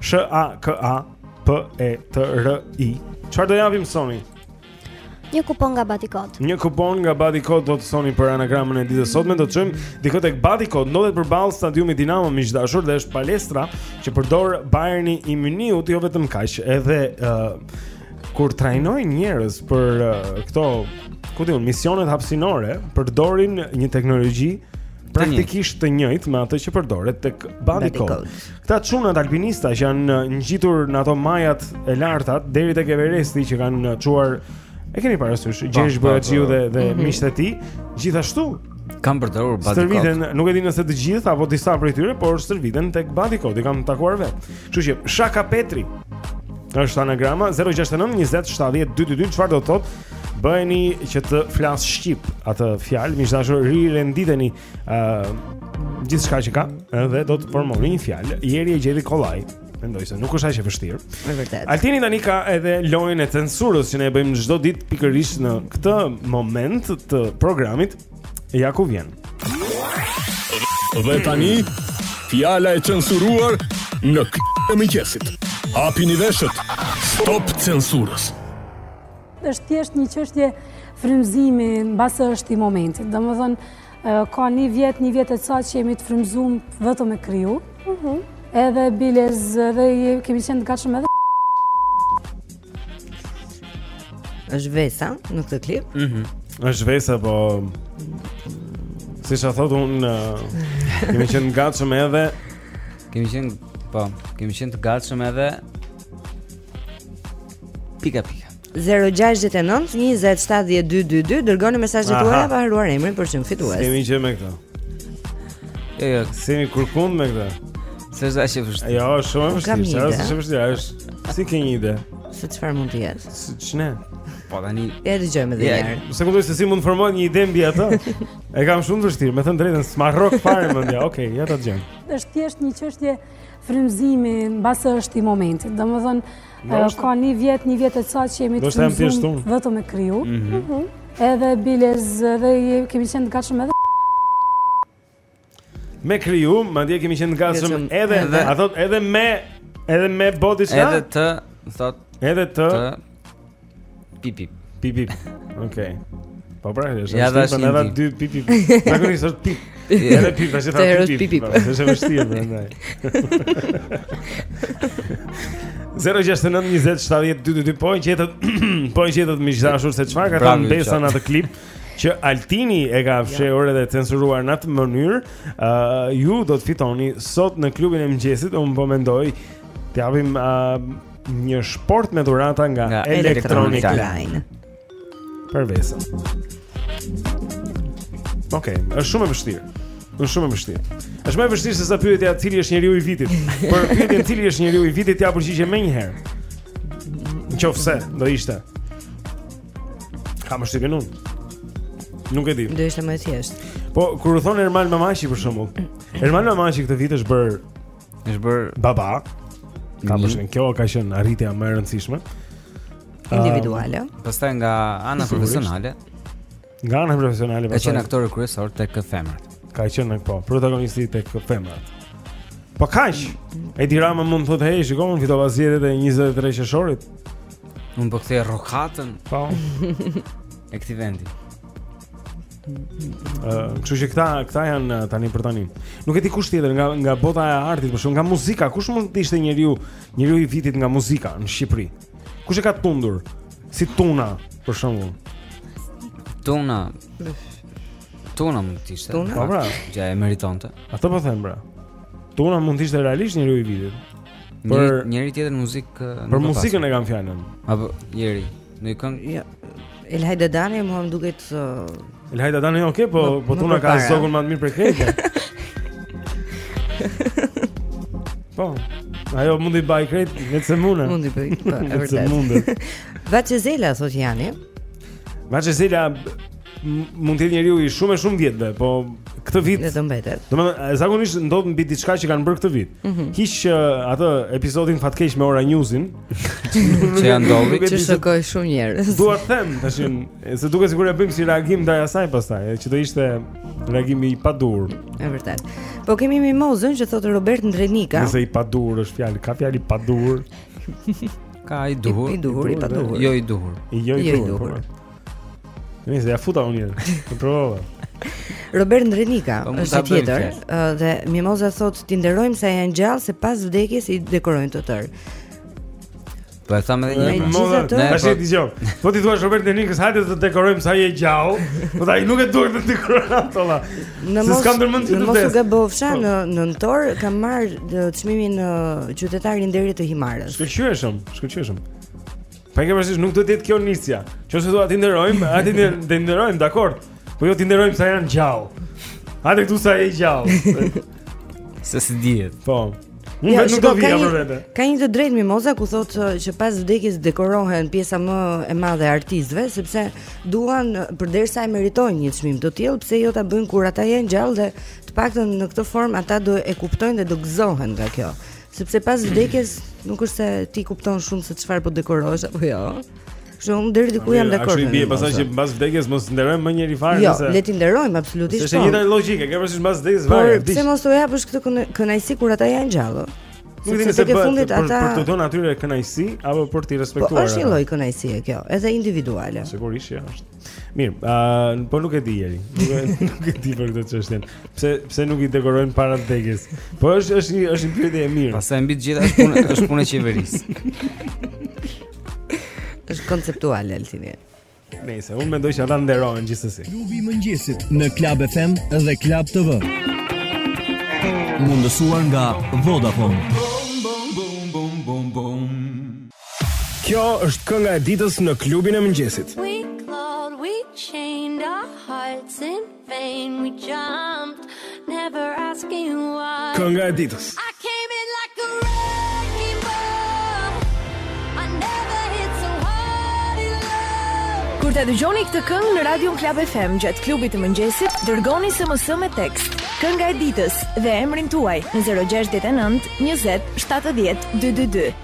S H A K A P E T R I. Çfarë do japim Soni? Një kupon nga Body Code. Një kupon nga Body Code thotë Soni për anagramën e ditës së sotme, do të çojmë dikë tek Body Code, ndodhet përballë stadiumit Dinamo miq të dashur dhe është palestra që përdor Bayerni i Mynihut jo vetëm kaq, edhe uh, kur trajnojnë njerëz për uh, këto, ku di unë, misionet hapësinore, përdorin një teknologji praktikisht të njëjtë me atë që përdoret tek body code. Këta çunat alpinista që janë uh, ngjitur në ato majat e larta deri tek Everesti që kanë uh, çuar e keni parasysh po, Gjergj po, Bojaxhiu po. dhe dhe mm -hmm. miqtë e tij, gjithashtu kanë përdorur body code. Stërviten, nuk e di nëse të gjithë apo disa prej tyre, por stërviten tek body code, i kam takuar vetë. Kështu që Shaka Petri është anagrama 069 20 70 222 çfarë do të thotë Bëheni që të flasë shqip atë fjalë, miq të dashur, rirenditeni ë uh, gjithçka që ka dhe do të formoni një fjalë. Jeri e gjeti kollaj. Mendoj se nuk është aq e vështirë. Është vërtet. Altini tani ka edhe lojën e censurës që ne e bëjmë çdo ditë pikërisht në këtë moment të programit. Ja ku vjen. Dhe tani fjala e censuruar në Klubin e Mëngjesit. Hapini veshët. Stop censurës. është thjesht një çështje frymëzimi mbase është i momentit. Domethënë, ka një vjet, një vjet e ca që jemi të frymëzum vetëm me kriju. Mhm. Edhe biles, edhe kemi qenë të gatshëm edhe... është Vesa në këtë klip? Mhm. është Vesa, po... Si ça thotë unë, kemi qenë të gatshëm edhe... Kemi qenë, po, kemi qenë të gatshëm edhe... Pika pika. 0692070222 dërgoni mesazhet tuaja pa harruar emrin për çdo fitues. S'kemi gjë me këtë. Jo, jo, s'kemi kurkund me këtë. Se është aq e vështirë. Jo, shumë e vështirë. Sa është shumë vështirë, është. S'e ke një ide? Se çfarë mund të jetë? Si ç'ne? Po tani e dëgjojmë edhe një herë. S'e kuptoj se si mund të formoj një ide mbi atë. E kam shumë vështirë, me thënë të drejtën, s'ma rrok fare mendja. Okej, ja ta dëgjojmë. Është thjesht një çështje Frymëzimi, në bazë është i momentit. Domethënë, ka një vjet, një vjet e ca që jemi të frymëzuem vetëm me kriju. Mhm. Mhm. Edhe biles, edhe kemi qenë të gatshëm edhe me kriju, ma dje kemi qenë të gatshëm edhe, a thot, edhe me, edhe me bodi shka? Edhe të, thot, edhe të, Pip pip. Pip pip. Okej. Po pra, është ja një pip, edhe dy pip pip. Zakonisht është pip. Edhe pip, tash thotë pip. Pip pip. Është vështirë prandaj. 0692070222 po e gjetët po e gjetët mirë dashur se çfarë ka thënë Besa në atë klip që Altini e ka fshehur edhe censuruar në atë mënyrë, uh, ju do të fitoni sot në klubin e mëngjesit, un po mendoj të japim uh, Një shportë me dhurata nga, nga Electronic, Electronic Line. Për Besën. Okej, okay, është shumë e vështirë. Është shumë e vështirë. Është më e vështirë se sa pyetja cili është njeriu i vitit. Por pyetjes cili është njeriu i vitit i përgjigjem menjëherë. Nëse do ishte. Kam vështirë unë. Nuk e di. Do ishte më e thjeshtë. Po kur thonë Ermal Mamaqi për shembull. Ermal Mamaqi këtë vit është bërë Është bërë baba. Pak a shumë kjo ka qenë arritja më e rëndësishme. Individuale. Uh, Pastaj nga ana profesionale. Nga ana profesionale pastaj. Ka qenë aktor kryesor tek femrat. Ka qenë po, protagonisti tek femrat. Po kaq. Edi Rama mund të thotë, "Hey, shiko, unë fitova zgjedhjet e 23 qershorit." Unë po e kthej mbrapsht. Po. E këtij vendi. Kështu që këta, këta janë eh, tani për tani. Nuk e di kush tjetër nga nga bota e artit, për shembull nga muzika, kush mund të ishte njeriu, njeriu i vitit nga muzika në Shqipëri? Kush e ka tundur? Si Tuna, për shembull. Tuna. Tuna mund të ishte. Tuna. Po pra, ajo e meritonte. Atë po them pra. Tuna mund të ishte realisht njeriu i vitit. Për njëri tjetër muzikë. Eh, për muzikën e kam fjalën. Apo njeri. Në këngë. Ja. Elhaida Dani më hon duket uh... Elhaida Dani ok, po më, po Tuna ka zogun më të mirë për këtë. po. Ajo mund të bëj krejt nëse munet. Mund të bëj, po, e vërtetë. Mund. Vaçe Zela thotë Jani. Vaçe Zela mund të jetë njeriu i shumë e shumë vjetëve, po këtë vit do të mbetet. Domethënë zakonisht ndodh mbi diçka që kanë bërë këtë vit. Mm -hmm. Hiq uh, atë episodin fatkeq me Ora Newsin, Që janë ndodhur, që shokoi shumë njerëz. Dua të them tashin, se duket sikur e bëjmë si reagim ndaj asaj pastaj, që do ishte reagimi i paduhur. Është vërtet. Po kemi Mimozën që thotë Robert Ndrenika. Nëse i paduhur është fjalë, ka fjalë i paduhur. Ka i duhur. I duhur, i paduhur. Jo i duhur. Jo i duhur. Jo i duhur. Nëse ia futa unë. Po provova. Robert Ndrenika po, është tjetër dhe Mimoza thotë t'i nderojmë sa janë gjallë se pas vdekjes i dekorojnë të tërë. Po e thamë edhe një herë. Tash e dëgjoj. Po ti thua Robert Ndrenikës, hajde të dekorojmë sa je gjallë. Po ai nuk e duhet të dekorojë ato la. Në mos kam ndërmend të bëj. Mos u gabofsha po. në nëntor kam marrë çmimin qytetar nderi të Himarës. Shkëlqyeshëm, shkëlqyeshëm. Pa një përshishë, nuk do të jetë kjo nisja Nëse do t'i nderojmë, t'i nderojmë, dakord Po jo t'i nderojmë sa janë gjallë Ate këtu sa e gjallë Se s'i dihet Po Unë ja, vetë nuk do vija për vete Ka një të drejtë Mimoza ku thot që, që pas vdekjes dekorohen pjesa më e madhe e artistëve Sepse duan përderisa e meritojnë një çmim të tillë Pse jo ta bëjnë kur ata janë gjallë dhe të paktën në këtë formë ata do e kuptojnë dhe do gëzohen nga kjo Sepse pas vdekjes nuk është se ti kupton shumë se çfarë po dekorosh apo jo. Kështu unë deri diku jam dakord. Ashtu i bie pastaj që mbas vdekjes mos nderojmë më njeri fare jo, nëse. Jo, le t'i nderojmë absolutisht. Është po. një gjë logjike, ke parasysh mbas vdekjes varet. Por pse mos ua japësh këtë kënaqësi kur ata janë gjallë? Nuk di nëse tek e fundit për ata për t'u dhënë atyre kënaqësi apo për t'i po, respektuar. Po është një lloj kënaqësie kjo, edhe individuale. Sigurisht që është. Mirë, uh, po nuk e di Jeri. Nuk e nuk e di për këtë çështje. Pse pse nuk i dekorojnë para vdekjes? Po është është një është një pyetje e mirë. Pastaj mbi të gjitha është punë është punë e qeverisë. është konceptuale Altin. Nëse unë mendoj se ata nderohen gjithsesi. Klubi i mëngjesit në Club FM dhe Club TV. Mundësuar nga Vodafone. Kjo është kënga e ditës në klubin e mëngjesit. We clawed, we chained our hearts in vain, we jumped, never asking why. Kënga e ditës. I came in like a wrecking ball. I never hit so hard in love. Kur ta dëgjoni këtë këngë në Radio Club FM gjatë klubit të mëngjesit, dërgoni SMS me tekst. Kënga e ditës dhe emrin tuaj në 069 20 70 222.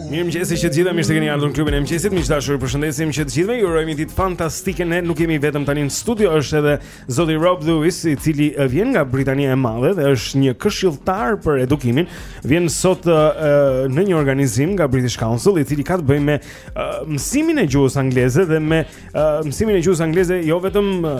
Mirëmëngjesi që të gjithëve, mirë se keni ardhur në klubin e mëngjesit Miq të dashur, përshëndesim që të gjithë, ju urojmë një ditë fantastike Ne nuk jemi vetëm tani në studio është edhe Zoti Rob Lewis I cili vjen nga Britania e Madhe Dhe është një këshilltar për edukimin Vjen sot uh, në një organizim nga British Council I cili ka të bëjë me uh, mësimin e gjuhës angleze Dhe me uh, mësimin e gjuhës angleze jo vetëm uh,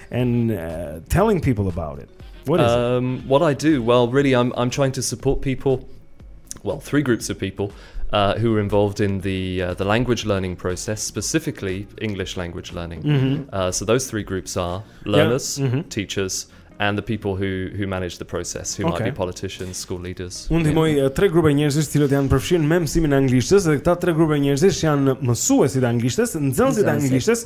and uh, telling people about it. What is um, it? What I do? Well, really, I'm, I'm trying to support people, well, three groups of people. Uh, who are involved in the uh, the language learning process, specifically English language learning. Mm-hmm. Uh, so those three groups are learners, yeah. mm-hmm. teachers, and the people who who manage the process who okay. might be politicians, school leaders. Unë ndihmoj yeah. Uh, tre grupe njerëzish të cilët janë përfshirë me mësimin e anglishtes dhe këta tre grupe njerëzish janë mësuesit e anglishtes, nxënësit e anglishtes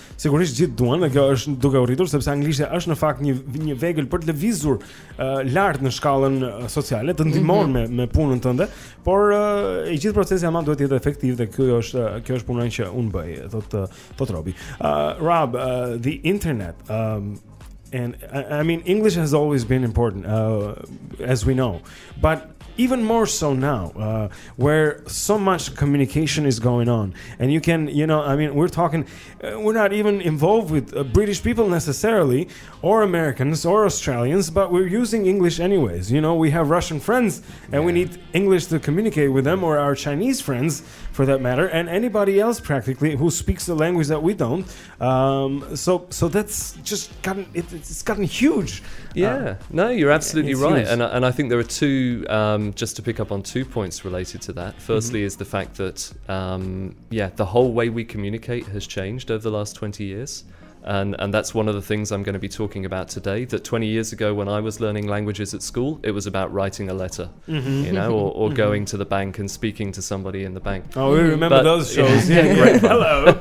Sigurisht të gjithë duan dhe kjo është duke u rritur sepse anglishtja është në fakt një një vegël për të lëvizur uh, lart në shkallën sociale, të ndihmon mm -hmm. me me punën tënde, por uh, i gjithë procesi ama duhet të jetë efektiv dhe kjo është kjo është puna që unë bëj, thotë thotë Robi. Uh, Rob, uh, the internet, um, and I, I mean English has always been important, uh, as we know, but even more so now uh, where so much communication is going on and you can you know i mean we're talking uh, we're not even involved with uh, british people necessarily or americans or australians but we're using english anyways you know we have russian friends and yeah. we need english to communicate with them or our chinese friends for that matter and anybody else practically who speaks the language that we don't um, so so that's just gotten it, it's gotten huge yeah uh, no you're absolutely right huge. and, and i think there are two um, just to pick up on two points related to that. Firstly, mm-hmm. is the fact that, um, yeah, the whole way we communicate has changed over the last 20 years. And, and that's one of the things I'm going to be talking about today. That 20 years ago, when I was learning languages at school, it was about writing a letter, mm-hmm. you know, or, or mm-hmm. going to the bank and speaking to somebody in the bank. Oh, we remember but, those shows. Yeah, yeah. Hello,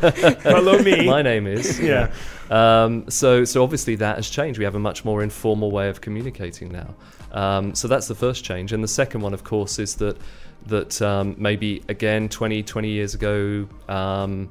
hello, me. My name is. yeah. Um, so, so obviously that has changed. We have a much more informal way of communicating now. Um, so that's the first change. And the second one, of course, is that that um, maybe again 20, 20 years ago um,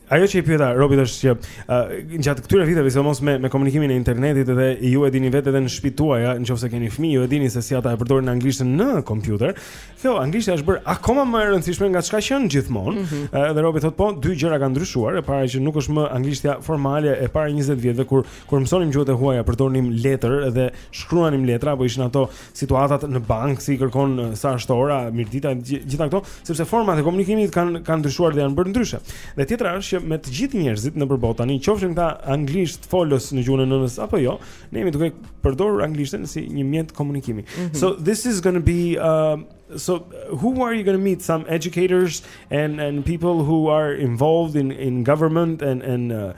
Ajo që i pyeta Robit është që uh, gjatë këtyre viteve, sidomos me me komunikimin e internetit dhe ju e dini vetë edhe në shtëpitë tuaja, në qoftë se keni fëmijë, ju e dini se si ata e përdorin anglishten në kompjuter. Kjo anglishtja është bërë akoma më e rëndësishme nga ç'ka qenë gjithmonë. Mm -hmm. uh, dhe Robi thotë po, dy gjëra kanë ndryshuar, e para që nuk është më anglishtja formale e para 20 vjetëve kur kur mësonim gjuhët e huaja, përdornim letër dhe shkruanim letra apo ishin ato situatat në bankë, si kërkon sa është ora, mirëdita, të gjitha këto, sepse format e komunikimit kanë kanë ndryshuar dhe janë bërë ndryshe. Dhe tjetra është që me të gjithë njerëzit nëpër botë tani, qofshin këta anglishtfolës në gjuhën e nënës apo jo, ne jemi duke përdorur anglishten si një mjet komunikimi. Mm -hmm. So this is going to be uh so who are you going to meet some educators and and people who are involved in in government and and uh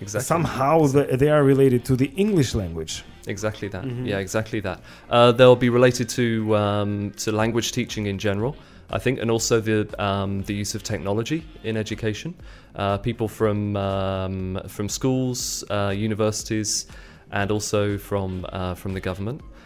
exactly somehow they are related to the English language. Exactly that. Mhm. Yeah, exactly that. Uh there be related to um to language teaching in general. I think, and also the um, the use of technology in education. Uh, people from um, from schools, uh, universities, and also from uh, from the government.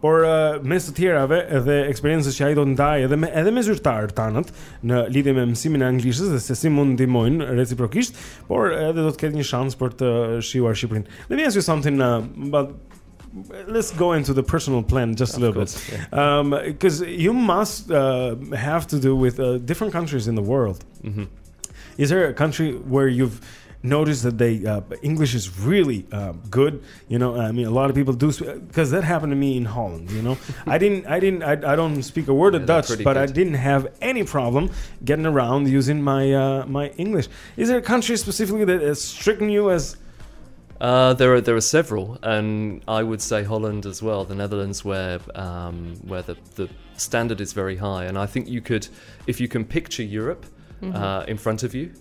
Por mes të tjerave edhe eksperiencës që ai do të ndajë edhe me edhe me zyrtarët tanë në lidhje me mësimin e anglishtes dhe se si mund të ndihmojnë reciprokisht, por edhe do të ketë një shans për të shijuar Shqipërinë. Let me ask you something uh, about let's go into the personal plan just a little bit. Um because you must uh, have to do with uh, different countries in the world. Mm -hmm. Is there a country where you've noticed that they uh, English is really uh, good You know, I mean, a lot of people do because that happened to me in Holland. You know, I didn't, I didn't, I, I don't speak a word yeah, of Dutch, but good. I didn't have any problem getting around using my uh, my English. Is there a country specifically that has stricken you as uh, there are there are several, and I would say Holland as well, the Netherlands, where um, where the, the standard is very high. And I think you could, if you can picture Europe, mm-hmm. uh, in front of you,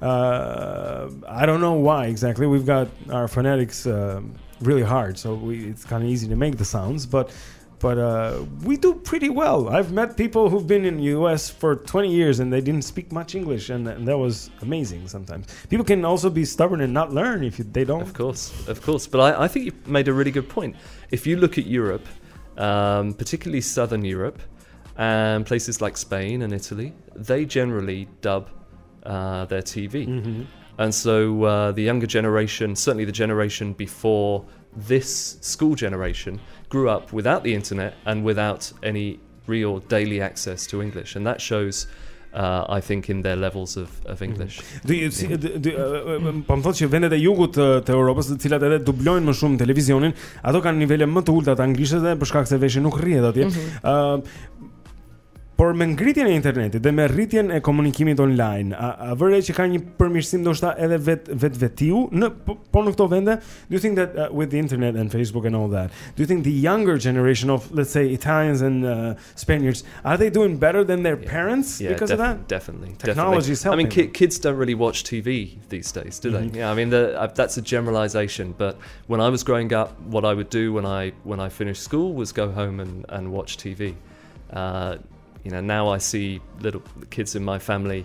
Uh, I don't know why exactly. We've got our phonetics uh, really hard, so we, it's kind of easy to make the sounds, but but uh, we do pretty well. I've met people who've been in the U.S. for 20 years and they didn't speak much English, and, and that was amazing. Sometimes people can also be stubborn and not learn if you, they don't. Of course, of course. But I, I, think you made a really good point. If you look at Europe, um, particularly Southern Europe, and places like Spain and Italy, they generally dub uh, their TV. Mm -hmm. And so uh, the younger generation, certainly the generation before this school generation, grew up without the internet and without any real daily access to English. And that shows. uh, I think in their levels of of mhm. English. Do you uh po më thotë që vendet e jugut të Evropës, të cilat edhe dublojnë më shumë televizionin, ato kanë nivele më të ulta të anglishtes edhe për shkak se veshi nuk rrihet atje. Mhm. Ë uh, Por me ngritjen e internetit dhe me rritjen e komunikimit online, a, a vë re që ka një përmirësim ndoshta edhe vet vet vetiu në po, po në këto vende, do you think that uh, with the internet and Facebook and all that, do you think the younger generation of let's say Italians and uh, Spaniards are they doing better than their yeah. parents yeah, because of that? Definitely. Technology helping. I mean ki kids don't really watch TV these days, do they? Mm -hmm. Yeah, I mean the, uh, that's a generalization, but when I was growing up, what I would do when I when I finished school was go home and and watch TV. Uh, you know, now I see little kids in my family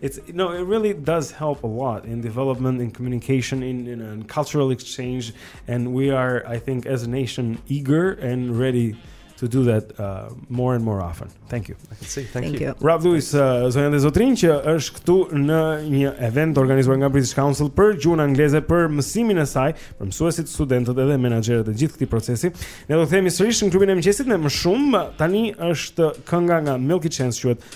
it's you know it really does help a lot in development in communication in in, in cultural exchange and we are i think as a nation eager and ready to do that uh, more and more often. Thank you. I can see. Thank, Thank you. you. Rob Lewis, uh, zonja dhe zotërinj që është këtu në një event organizuar nga British Council për gjuhën angleze për mësimin e saj, për mësuesit, studentët edhe menaxherët e gjithë këtij procesi. Ne do të kthehemi sërish në klubin e mëngjesit me më shumë. Tani është kënga nga Milky Chance quhet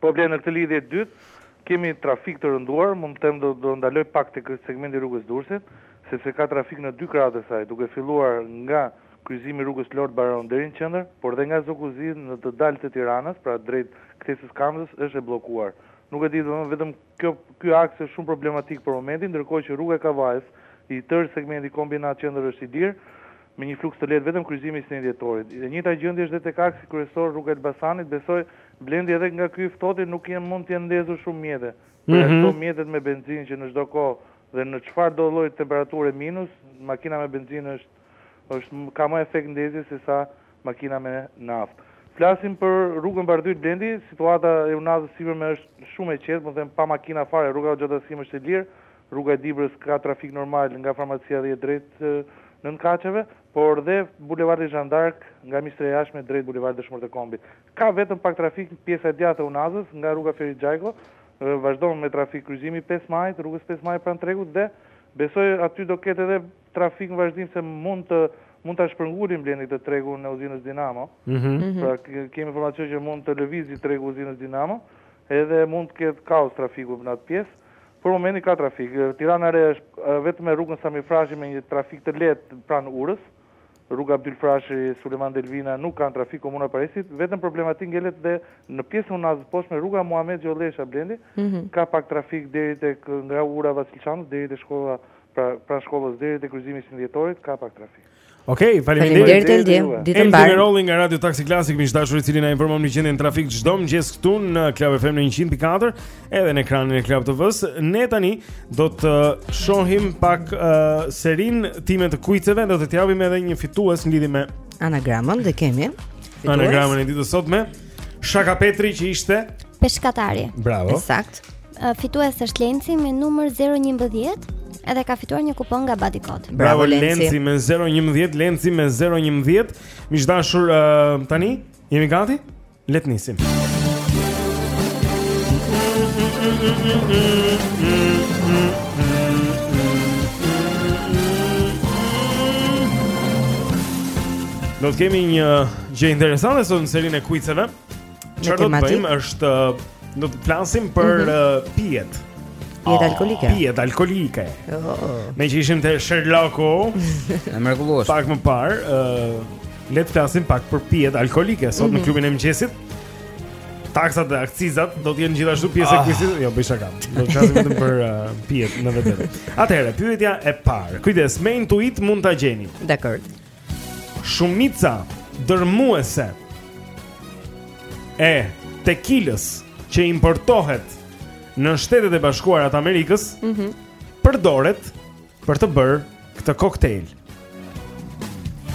Po Blendi në këtë lidhje të dytë kemi trafik të rënduar, mund të them do do ndaloj pak tek segmenti i rrugës së Durrësit, sepse ka trafik në dy krahët e saj, duke filluar nga kryqëzimi i rrugës Lord Byron deri në qendër, por dhe nga Zogu i Zi në të dalë të Tiranës, pra drejt kthesës së Kamzës është e bllokuar. Nuk e di, domethënë vetëm kjo ky aks është shumë problematik për momentin, ndërkohë që rruga e Kavajës, i tërë segmenti Kombinat Qendër është i lirë, me një fluks të lehtë vetëm kryqëzimi i Një Dhjetorit. E njëjta gjendje është dhe tek aksi kryesor Rruga e Elbasanit, besoj Blendi edhe nga ky i ftohti nuk janë mund të jenë ndezur shumë mjete, përjashto mjetet me benzinë që në çdo kohë dhe në çfarëdo lloj temperature minus, makina me benzinë është është ka më efekt ndezje se sa makina me naftë. Flasim për rrugën Bardhyl Blendi, situata e unazës së sipërme është shumë e qetë, mund të them pa makina fare, rruga Hoxha Tahsim është e lirë, Rruga e Dibrës ka trafik normal nga Farmacia dhjetë drejt nëntëkatësheve, por dhe Bulevardi Zhan d'Ark nga Ministria e Jashtme drejt Bulevardit Dëshmorët e Kombit. Ka vetëm pak trafik pjesa e djathtë e Unazës nga rruga Ferit Xhajko, vazhdon me trafik kryqëzimi i pesë Majit, rrugës pesë Maj pranë Tregut dhe besoj aty do ketë edhe trafik në vazhdim se mund të mund ta shpërngulim blendi këtë tregun e uzinës Dinamo. Mhm. Mm pra kemi informacion që mund të lëvizi tregu i uzinës Dinamo, edhe mund të ketë kaos trafiku në atë pjesë. Për momentin ka trafik. Tirana Re është vetëm me rrugën Sami Frashëri me një trafik të lehtë pranë urës. Rruga Abdyl Frashëri, Sulejman Delvina nuk kanë trafik Komuna e Parisit, vetëm problematik ngelet dhe në pjesën e unazës së poshtme rruga Muhamet Gjollesha Blendi ka pak trafik deri tek nga ura Vasil Shantos deri te shkolla pra pranë shkollës deri te kryqëzimi i Një Dhjetorit ka pak trafik. Okej, faleminderit. Faleminderit Eldi. Ditë të mbarë. Eldi Rolling nga Radio Taxi Classic, miq të dashur, i cili na informon mbi gjendjen e trafikut çdo mëngjes këtu në Club FM në 104. Edhe në ekranin e Club TV-s, ne tani do të shohim pak uh, serinë time të kuiceve, do të japim edhe një fitues në lidhje me anagramën që kemi fitues. Anagramën e ditës sot me Shaka Petri që ishte peshkatari. Bravo. Saktë. Uh, fitues është Lenci me numër 011 edhe ka fituar një kupon nga Body Code. Bravo, Bravo Lenci. Lenci me 011, Lenci me 011. Miq të dashur, uh, tani jemi gati? Le të nisim. Do të kemi një gjë interesante sot në serinë e kuiceve. Çfarë do të bëjmë është do të flasim për mm -hmm. pijet. Pijet alkoolike. Oh, pijet alkoolike. Oh. Meqë ishim te Sherlocku. E mrekullueshme. Pak më parë, ë uh, Le të flasim pak për pijet alkoolike sot mm -hmm. në mhm. klubin e mëngjesit. Taksat dhe akcizat do të jenë gjithashtu pjesë e ah. kuizit. Jo, bëj shaka. Do të flasim vetëm për uh, pijet në vetvete. Atëherë, pyetja e parë. Kujdes, me intuitë mund ta gjeni. Dakord. Shumica dërmuese e tekilës që importohet në Shtetet e Bashkuara të Amerikës, mm -hmm. përdoret Për të bërë këtë koktejl.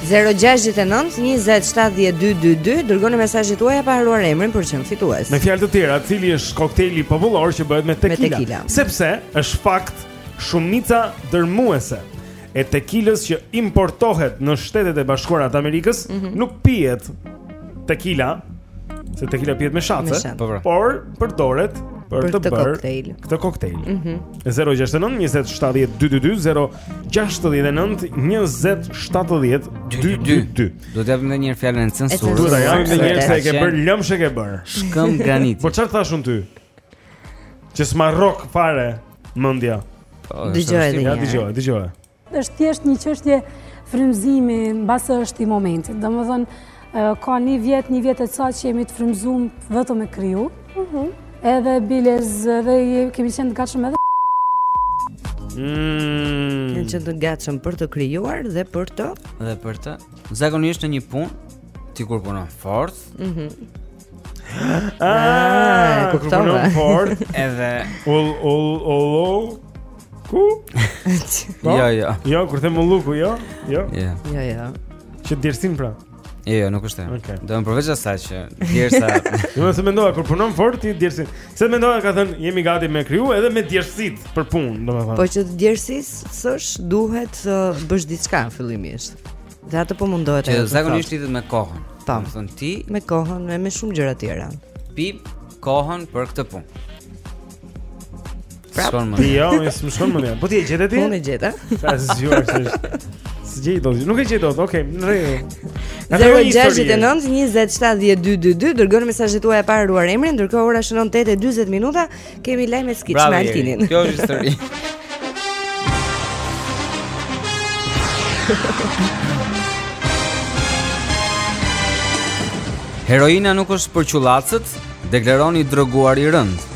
0692070222 dërgoni mesazhet tuaja pa harruar emrin për të qenë fitues. Me fjalë të tjera, cili është koktejli popullor që bëhet me tequila? Me tequila. Sepse është fakt shumica dërmuese e tequilës që importohet në Shtetet e Bashkuara të Amerikës mm -hmm. nuk pihet tequila Se tekila pihet me shots, me shots. Po, po. por përdoret për, për të bërë këtë koktejl. Këtë koktejl. Mm -hmm. 069 20 70 222 069 20 70 222. Do të japim edhe një herë fjalën e censurës. Do të japim edhe një herë se e ke bërë lëmsh e ke bërë. Shkëmb granit. Po çfarë thashë unë ty? Që s'ma rrok fare mendja. Po, dëgjoje edhe një herë. Dëgjoje, dëgjoje. është thjesht një çështje frymëzimi mbase është i momentit. Domethënë, ka një vjet, një vjet e ca që jemi të frymëzum vetëm me kriju. Mhm. Edhe biles, edhe kemi qenë të gatshëm edhe... Mm. Kemi qenë të gatshëm për të krijuar dhe për të... Dhe për të... Zakonisht në një punë, ti kur punon fort, mm Ah, kur punon fort edhe ul ul ul ku? Po? Jo, jo. Jo, kur them ulluku, jo? Jo. Jo, jo. jo. Që djersin pra. Jo, jo, nuk është. Okay. Do të përveç asaj që djersa. Jo, mendova kur punon fort ti djersin. Se mendova ka thënë jemi gati me kriju edhe me djersit për punë, domethënë. Po që të djersitësh duhet të bësh diçka fillimisht. Dhe atë po mundohet ajo. Që zakonisht lidhet me kohën. Po. Do thon ti me kohën e me shumë gjëra tjera. Pip kohën për këtë punë. Prap. Shkon më. Ti jo, më shkon më. Po ti e gjetë ti? Unë e gjeta. Sa e zgjuar është. S'e gjej dot. Nuk e gjej dot. Okej, në rregull. 069 20 70 222 dërgoni mesazhet tuaja pa harruar emrin, ndërkohë ora shënon 8:40 minuta. Kemi lajm e skit me Altinin. Kjo është histori. Heroina nuk është për qullacët, deklaron i droguari i rëndë.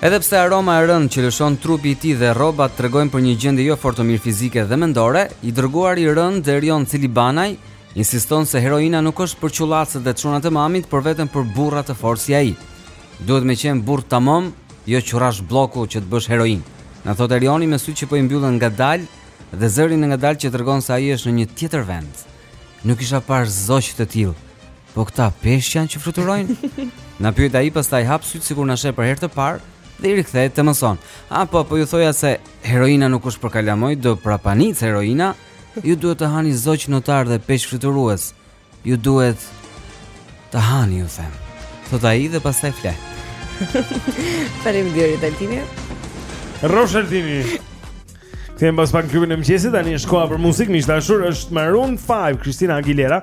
Edhe pse aroma e rëndë që lëshon trupi i tij dhe rrobat tregojnë për një gjendje jo fort të mirë fizike dhe mendore, i droguari i rëndë Erion Cilibanaj Insiston se heroina nuk është për qullacët dhe çunat e mamit, por vetëm për burra të fortë si ai. Duhet me qenë burrë tamam, jo qurrash blloku që të bësh heroinë. Na thotë Erioni me sytë që po i mbyllen ngadalë dhe zërin ngadalë që tregon se ai është në një tjetër vend. Nuk isha parë zogj të tillë. Po këta peshq janë që fluturojnë? Na pyet ai pastaj hap sytë sikur na sheh për herë të parë dhe i rikthehet të mëson. A po, po ju thoja se heroina nuk është për kalamoj, do prapanicë heroina. Heroina Ju duhet të hani zogj notarë dhe peshq fluturues. Ju duhet të hani, ju them. Thot ai dhe pastaj fle. Faleminderit Altini. Rrosh Altini. Kthehemi pas pak në klubin e mëngjesit, tani është koha për muzikë, miq të dashur, është Maroon 5, Christina Aguilera.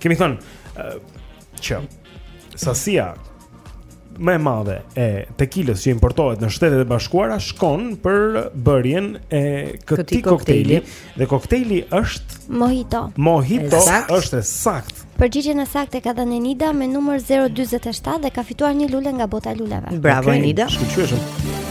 Kemi thënë uh, që sasia më e madhe e tekilës që importohet në Shtetet e Bashkuara shkon për bërjen e këtij koktejli dhe koktejli është mojito. Mojito është e saktë. Përgjigjen e saktë ka dhënë Enida me numër 047 dhe ka fituar një lule nga bota e luleve. Bravo okay. Enida. Shkëlqyeshëm.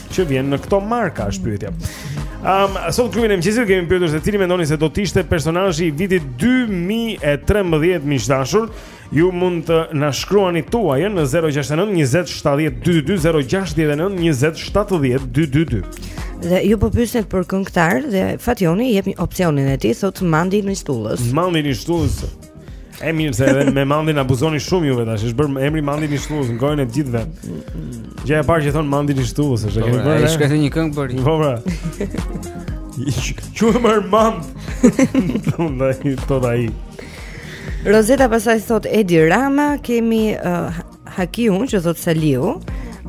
që vjen në këto marka është pyetja. Ëm, um, sot në klubin e mëngjesit kemi pyetur se cili mendoni se do të ishte personazhi i vitit 2013 miq të dashur. Ju mund të na shkruani tuajën në 069 20 70 222 069 20 70 222. Dhe Jupo pyeste për këngëtar dhe Fatjoni jep një opsionin e tij thot Mandi Nishtullës. Mandi Nishtullës. E mirë se edhe me mandin abuzoni shumë juve tash, është bërë emri Mandi Nishtullës në gojën e të gjithëve. Gjëja e parë që thonë Mandi Nishtullës, është e kemi bërë. Ai shkoi të një këngë për. Po pra. Ju më mand. Do ndaj to dai. Rozeta pastaj thot Edi Rama, kemi uh, Hakiun që thot Saliu,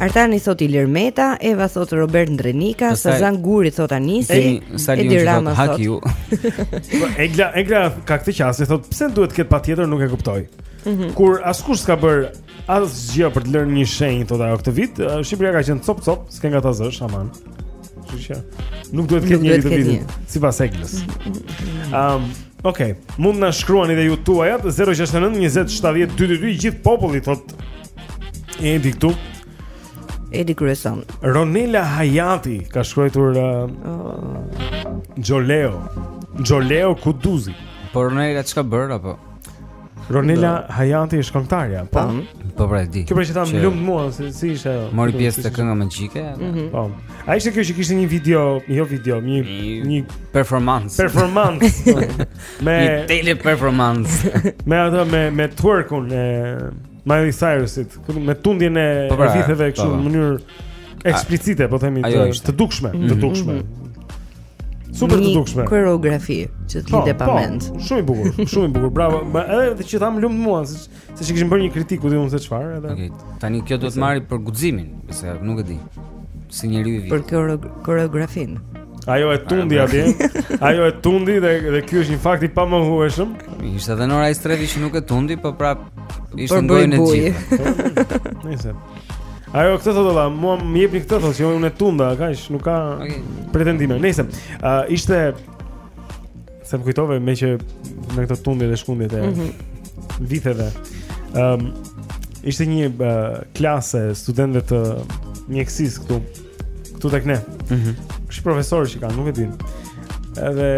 Artani thot Ilir Meta, Eva thot Robert Ndrenika, Pastaj- Sazan Guri thot Anisi, Kemi Saliun Edi që Rama thot thot. Hakiu. Po, Egla, Egla ka këtë qasje, thot pse duhet të ketë patjetër, nuk e kuptoj. Mhm. Kur askush s'ka bër asgjë për të lënë një shenjë thotë ajo këtë vit, eh, Shqipëria ka qenë cop cop, s'ke nga ta zësh, aman. Kështu që nuk duhet të ketë njeri të vitit, sipas Eglës. Ëm, um, okay, mund të na shkruani dhe ju tuajat 069 20 70 222 i gjithë populli thot Edi këtu. Edi Grison. Ronela Hajati ka shkruar uh, oh. Xholeo. Xholeo Kuduzi. Po Ronela çka bër apo? Ronela Hajati është këngëtarja, po. Po pra e di. Kjo pra që tha më lumt mua se si ishte ajo. Mori pjesë te kënga magjike. Mhm. Po. A ishte kjo që kishte një video, jo video, një një performance. Performance. Po. Me një tele performance. Me ato me me twerkun e Miley Cyrusit, me tundjen e po pra, vitheve kështu po. në mënyrë eksplicite, po themi të dukshme, të mhm. dukshme. Mhm. Super të dukshme. Koreografi që të linte po, pa po, mend. Shumë i bukur, shumë i bukur. Bravo. Ma edhe të që tha më lumt mua, siç se ç'i kishin bërë një kritikë, ku di unë se çfarë, edhe. Okej. Okay. Tani kjo duhet ta marri për guximin, se nuk e di. Si njeriu i vit. Për koreografin. Ajo e tundi atje. Ajo e tundi dhe dhe ky është një fakt i pamohueshëm. Ishte edhe Nora Istrefi që nuk e tundi, po prap ishte n'gojën e gjithë. Nëse. Ajo këtë thotë valla, mua më jepni këtë thotë, jo unë tunda, kaq nuk ka okay. pretendime. Nëse uh, ishte se më kujtove me që me këto tundje dhe shkundjet e mm -hmm. viteve. Ëm um, ishte një uh, klasë e studentëve të mjekësisë këtu këtu tek ne. Mhm. Mm Çfarë profesori që kanë, nuk e di. Edhe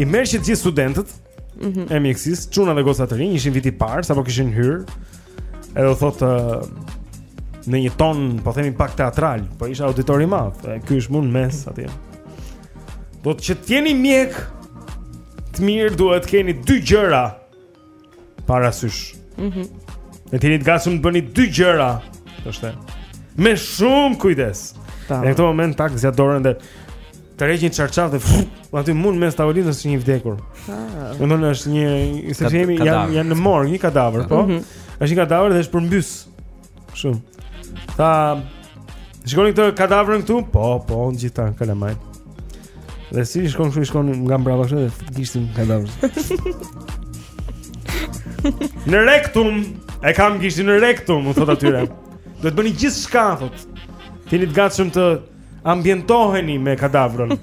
i merr që të gjithë studentët, mm -hmm. e mjekësisë, çuna dhe goca të rinj ishin viti i parë sapo kishin hyrë. Edhe u thotë uh, në një ton, po themi pak teatral, po ishte auditor i madh. Ky është mu në mes atje. Thotë që të jeni mjekë të mirë duhet të keni dy gjëra parasysh. Mhm. Mm e të jeni të gatshëm të bëni dy gjëra, thoshte. Me shumë kujdes. Në këtë moment tak zgjat dorën dhe tërheq një çarçaf dhe fërë, aty mu në mes tavolinës është një i vdekur. Ah. Në mërë është një, se jemi, janë janë në morg, një kadavër, po? Mm -hmm. është një kadavër dhe është përmbys. Shumë. Tha, shikoni këtë kadavrën këtu? Po, po, të gjithë, në kalamaj. Dhe si shkon shumë, shkon nga mbrapa kështu dhe i fut gishtin kadavrës në rektum, e kam gishtin në rektum, u thotë atyre. Do të bëni gjithçka, thotë. Të jeni të gatshëm të ambientoheni me kadavrën.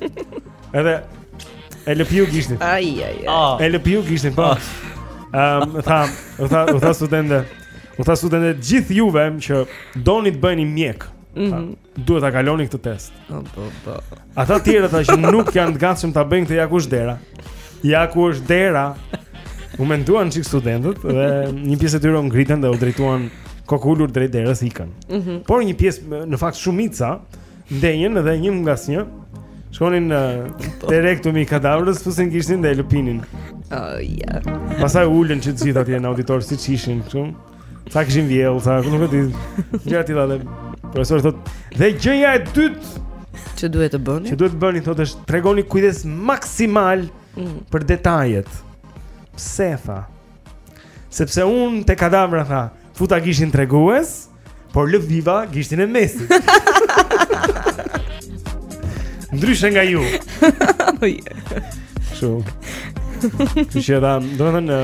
Edhe e lëpiu gishtin. Ai ai. Ah. E lëpiu gishtin, po. Ah. Ehm, um, tha, u tha, u tha studentëve. U tha studentëve gjithë juve që doni të bëheni mjekë. Mm -hmm. Duhet ta kaloni këtë test. Po, po, po. Ata të tjerët tha që nuk janë të gatshëm ta bëjnë këtë ja ku është dera. Ja ku është dera. U menduan çik studentët dhe një pjesë e tyre u ngritën dhe u drejtuan kokulur drejt derës ikën. Mm -hmm. Por një pjesë në fakt shumica ndenjën dhe një nga një shkonin te rektumi i kadavrës fusin gishtin dhe e lëpinin. Oh ja. Yeah. Pastaj ulen që të gjithë atje në auditor siç ishin, kështu. Ca kishin vjellë, ca kishin nuk e di Gjëra të tilla dhe profesori thotë Dhe gjëja e dytë Që duhet të bëni Që duhet të bëni thotë është të tregoni kujdes maksimal mm. Për detajet Pse tha Sepse unë te kadavra tha Futa gishtin tregues Por lëpiva gishtin e mesit Ndryshe nga ju Shumë Kështu që edhe Domethënë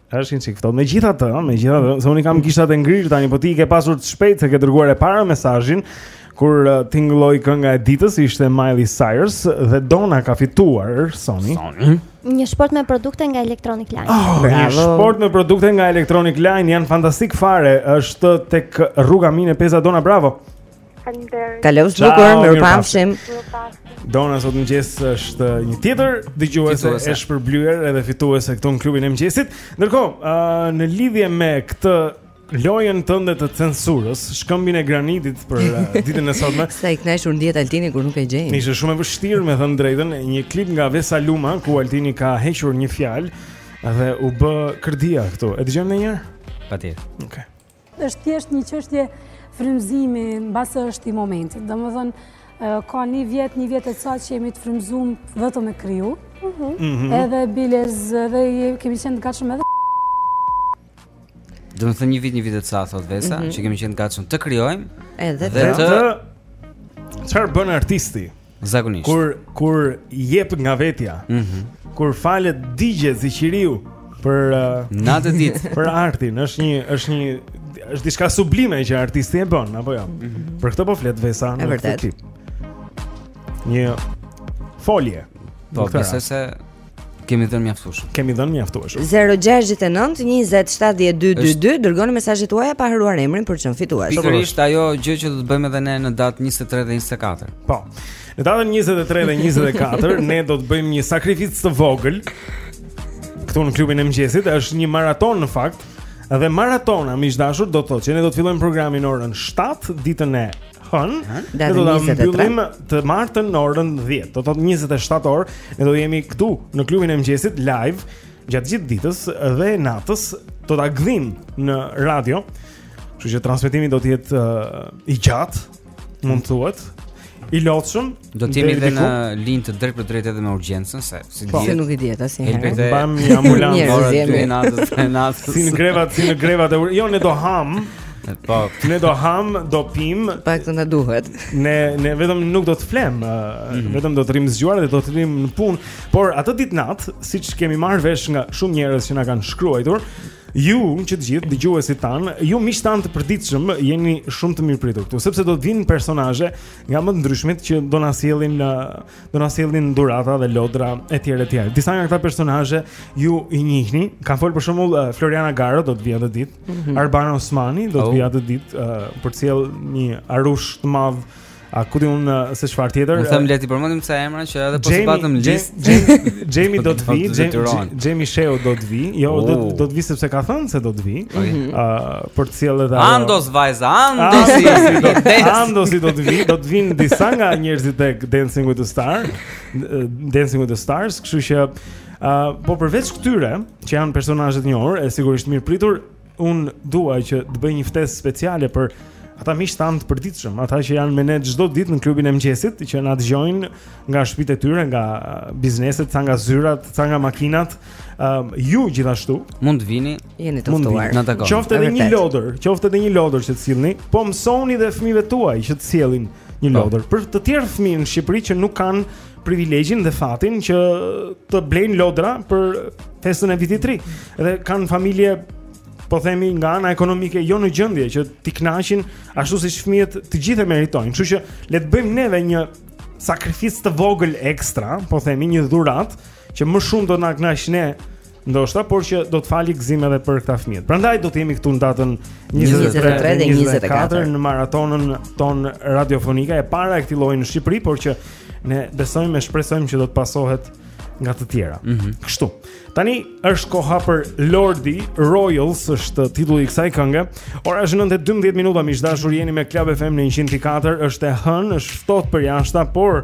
Është një çik ftohtë. Megjithatë, megjithatë, se unë kam gishtat e ngrirë tani, po ti i ke pasur të shpejtë se e ke dërguar e para mesazhin kur uh, tingëlloi kënga e ditës ishte Miley Cyrus dhe Dona ka fituar Soni. Soni. Një shportë me produkte nga Electronic Line. Oh, një shportë me produkte nga Electronic Line janë fantastike fare. Është tek rruga Mine Peza Dona, bravo. Faleminderit. Kalofsh bukur, mirupafshim. Dona sot mëngjes është një tjetër dëgjuese e shpërblyer edhe fituese këtu në klubin e mëngjesit. Ndërkohë, uh, në lidhje me këtë lojën tënde të censurës, shkëmbin e granitit për uh, ditën e sotme. Sa i kënaqur ndihet Altini kur nuk e gjejnë. Ishte shumë e vështirë, me thënë drejtën, një klip nga Vesa Luma ku Altini ka hequr një fjalë dhe u bë kërdia këtu. E dëgjojmë edhe një herë? Patjetër. Okej. Okay. është thjesht një çështje frymëzimi mbase është i momentit. Domethënë, ka një vjet, një vjet e ca që jemi të frymëzum vetëm me kriju. Mhm. Mhm. Edhe bilez, edhe kemi qenë të gatshëm edhe... Domethënë një vit, një vit e ca, thotë Vesa, mhm. që kemi qenë të gatshëm të krijojmë. Edhe të... Çfarë bën artisti? Zakonisht. Kur kur jep nga vetja. Mhm. Mm kur falet digjet si qiriu për uh, natë ditë për artin, është një është një është diçka sublime që artisti e bën, apo jo. Mm -hmm. Për këtë po flet Vesa në këtë klip. Një folje. Po, se se Kemi dhënë mjaftueshëm. Kemi dhënë mjaftueshëm. 069 20 72 22 dërgoni mesazhet tuaja pa harruar emrin për të qenë fitues. Pikërisht ajo gjë që do të bëjmë edhe ne në datë 23 dhe 24. Po. Në datën 23 dhe 24 ne do të bëjmë një sakrificë të vogël këtu në klubin e mëngjesit, është një maratonë në fakt. Dhe maratona miq të dashur do të thotë që ne do të fillojmë programin orën 7 ditën e Hënë, do ta mbyllim të martën në orën 10. Do të thotë 27 orë, ne do jemi këtu në klubin e mëngjesit live gjatë gjithë ditës dhe natës do ta gdhijmë në radio. Kështu që transmetimi do të jetë uh, i gjatë, mund të thuhet, i lodhshëm Do të jemi edhe në linjë të drejtpërdrejtë edhe me urgjencën se s'i po. dihet. Po nuk i dihet asnjëherë. Edhe mban një ambulancë ora dy natës e natës. Si në grevat, si në grevat, jo ne do hamë. Po, ne do hamë, do pimë. Paktën na duhet. Ne ne vetëm nuk do të flemë, mm -hmm. vetëm do të rrimë zgjuar dhe do të rrimë në punë, por atë ditë natë, siç kemi marrë vesh nga shumë njerëz që na kanë shkruajtur, Ju, që të gjithë, dëgjuesit tanë, ju miqtë tanë të përditshëm jeni shumë të mirëpritur këtu, sepse do të vinë personazhe nga më të ndryshmit që do na sjellin, do na sjellin dhurata dhe lodra etj etj. Disa nga këta personazhe ju i njihni, ka folur për shembull Floriana Garo do të vijë atë ditë, mm -hmm. Arbana Osmani do të oh. vijë atë ditë uh, për të sjellë një arush të madh A ku di unë se çfarë tjetër? Domethënë le t'i përmendim ca emra që edhe po s'i patëm listë. Xhemi do të vijë, Xhemi Shehu do të vijë. Jo, do oh. do të vijë sepse ka thënë se do të vijë. Mhm. Ëh, për të sjellë ajo. Andos vajza, Andos. Andos i do të vi, do të vijnë disa nga njerëzit e Dancing with the Star, Dancing with the Stars, kështu që ë uh, po përveç këtyre që janë personazhe të njohur, e sigurisht mirëpritur, unë dua që të bëj një ftesë speciale për ata miq tanë të përditshëm, ata që janë me ne çdo ditë në klubin e mëngjesit, që na dëgjojnë nga shtëpitë e tyre, nga bizneset, nga zyrat, nga makinat. Um, ju gjithashtu mund të vini, jeni të ftuar. Na takoni. Qoftë edhe një lodër, qoftë edhe një lodër që të sillni, po mësoni dhe fëmijëve tuaj që të sjellin një po. lodër. Për të tjerë fëmijë në Shqipëri që nuk kanë privilegjin dhe fatin që të blejnë lodra për festën e vitit të ri. Dhe kanë familje po themi nga ana ekonomike jo në gjendje që t'i kënaqin ashtu siç fëmijët të gjithë meritojnë. Kështu që le të bëjmë neve një sakrificë të vogël ekstra, po themi një dhuratë që më shumë do na kënaqë ne, ndoshta por që do të fali gëzim edhe për këta fëmijë. Prandaj do të jemi këtu në datën 23 dhe 24 në maratonën tonë radiofonike e para e këtij lloji në Shqipëri, por që ne besojmë e shpresojmë që do të pasohet nga të tjera. Mm -hmm. Kështu. Tani është koha për Lordi Royals, është titulli i kësaj kënge. Ora është 9:12 minuta, miq dashur, jeni me Club FM në 104, është e hënë, është ftohtë përjashta, por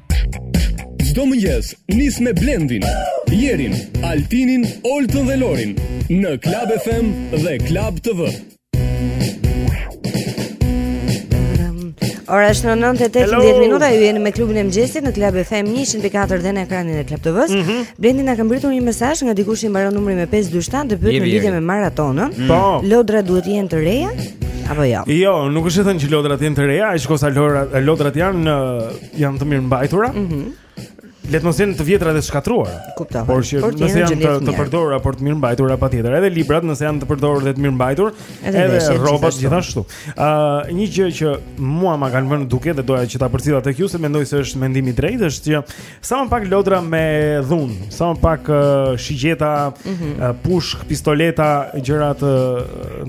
Çdo mëngjes nis me Blendin, Jerin, Altinin, Oltën dhe Lorin në Club FM dhe Club TV. Ora është në 9:18 minuta, ju jeni me klubin e mëngjesit në Club FM 104 dhe në ekranin e Club TV-s. Mm -hmm. Blendi na ka mbërritur një mesazh nga dikush i mbaron numrin me 547 dhe pyet në lidhje me maratonën. Mm. Po. Lodrat duhet të jenë të reja? Apo jo. Jo, nuk është e thënë që lodrat të jenë të reja, për aq kohë sa lodrat janë në janë të mirëmbajtura. Mhm. Mm Le të mos jenë të vjetra dhe të shkatërruara. Kuptova. Por që Por të nëse jenë janë gjendje të, të të mirë. përdorura por të mirëmbajtura patjetër. Edhe librat nëse janë të përdorur dhe të mirëmbajtur, Edhe edhe veshjet, rrobat gjithashtu. gjithashtu. Ë, një gjë që mua ma kanë vënë në dukje dhe doja që ta përcillja tek ju se mendoj se është mendim i drejtë, është që sa më pak lodra me dhunë, sa më pak ë, shigjeta, Mhm. ë, pushkë, pistoleta, gjëra të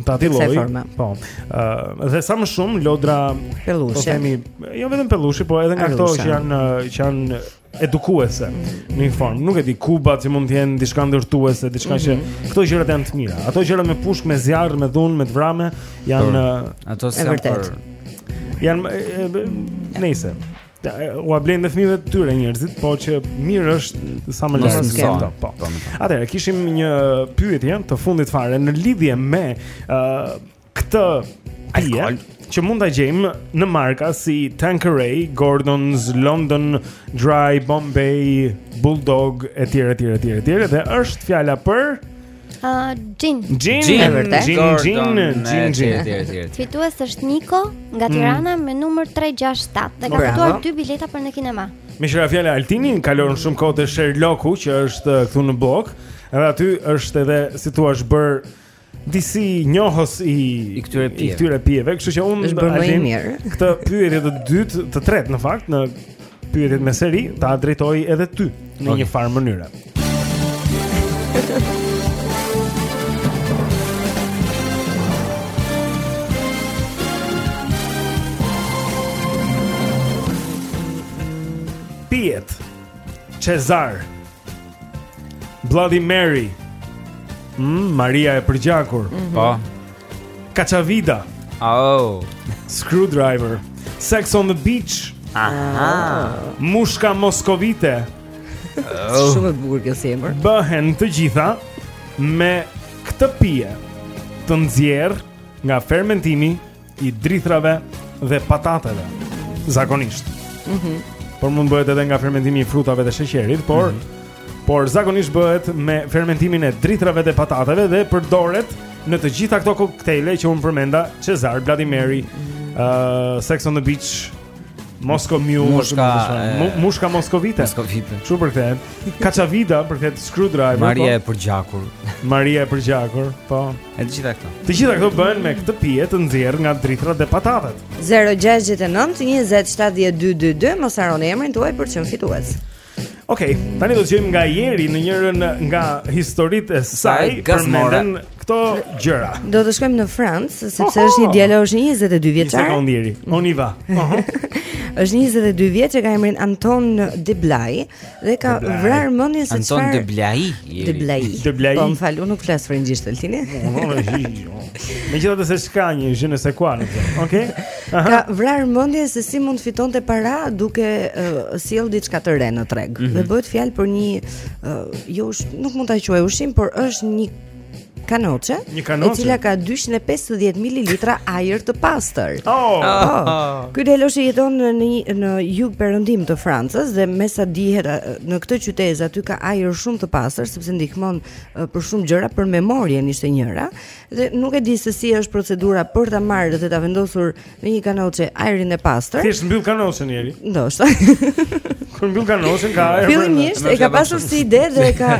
të atij Të kësaj lloji. forme. Po. Ë, dhe sa më shumë lodra po Pellushe. themi Jo vetëm pellushi, po edhe nga këto që janë që janë edukuese në një formë. Nuk e di kuba që mund të jenë diçka ndërtuese, diçka që mhm. këto gjërat janë të mira. Ato gjërat me pushkë, me zjarr, me dhunë, me të vrame janë ato si vërtet. Janë nëse ua blejnë fëmijëve të tyre njerëzit, po që mirë është sa më lehtë të kenë këto. Po. po. Atëherë kishim një pyetje të fundit fare në lidhje me ë Këtë pije që mund ta gjejmë në marka si Tanqueray, Gordon's, London Dry, Bombay, Bulldog etj etj etj etj dhe është fjala për Uh, Gin Gin, Gin, Gin, Gin, Gin Fitues është Niko nga mm. Tirana mm. me numër 367 Dhe ka fituar 2 bileta për në kinema Meqë ra fjala Altini, kalon mm. shumë kohë te Sherlocku që është uh, këtu në bllok Edhe aty është edhe si të thuash bërë disi njohës i i këtyre pijeve. I këtyre pijeve, kështu që unë këtë pyetje të dytë, të tretë në fakt, në pyetjet me seri, ta drejtoj edhe ty në okay. një farë mënyre. Pijet Cezar Bloody Mary. Mm, Maria e përgjakur. Mm -hmm. Po. Kaçavida. Oh. Screwdriver. Sex on the beach. Aha. Mushka moskovite. Oh. Shumë e bukur kjo si emër. Bëhen të gjitha me këtë pije të nxjerrë nga fermentimi i drithrave dhe patateve. Zakonisht. Mhm. Mm por mund të bëhet edhe nga fermentimi i frutave dhe sheqerit, por mm -hmm. por zakonisht bëhet me fermentimin e drithrave dhe patateve dhe përdoret në të gjitha këto koktejle që unë përmenda, Cezar, Bloody Mary, ëh, mm -hmm. uh, Sex on the Beach, Moscow Mule, Mushka, Mushka Moskovite. Moskovite. Çu për këtë? Kaçavida për këtë Screwdriver. Maria po? e përgjakur. Maria e përgjakur, po. E të gjitha këto. Të gjitha këto bëhen me këtë pije të nxjerrë nga drithërat dhe patatet. 069 20 7222 Mos harroni emrin tuaj për të qenë fitues. Okej, okay, tani do të dëgjojmë nga Jeri në njërën nga historitë e saj përmenden këto gjëra. Do të shkojmë në Francë sepse oh, oh. është një djalosh 22 vjeçar. Një sekondë Jeri. On y va. Ëh. Është 22 vjeç e ka emrin Anton Deblay Dhe ka vrarë mendjen se çfarë Anton Deblai. Deblai. Deblai. Po më fal, unë nuk flas frëngjisht Altini. Megjithatë se ka një je ne sais quoi nuk jam. Okej. Ka vrarë mendjen se si mund të fitonte para duke uh, sjellë diçka të re në treg. Mm -hmm. Dhe bëhet fjalë për një uh, jo ush, nuk mund ta quaj ushqim, por është një kanoçe, një kanoçe, e cila ka 250 ml ajër të pastër. Oh. oh. Ky djaloshi jeton në një në jug perëndim të Francës dhe me sa dihet në këtë qytet aty ka ajër shumë të pastër sepse ndihmon për shumë gjëra për memorjen ishte njëra dhe nuk e di se si është procedura për ta marrë dhe ta vendosur Në një kanoçe ajrin e pastër. Thjesht mbyll kanoçen njeri. Ndoshta. Kur mbyll kanoçen ka ajër. Fillimisht e ka pasur si ide dhe e ka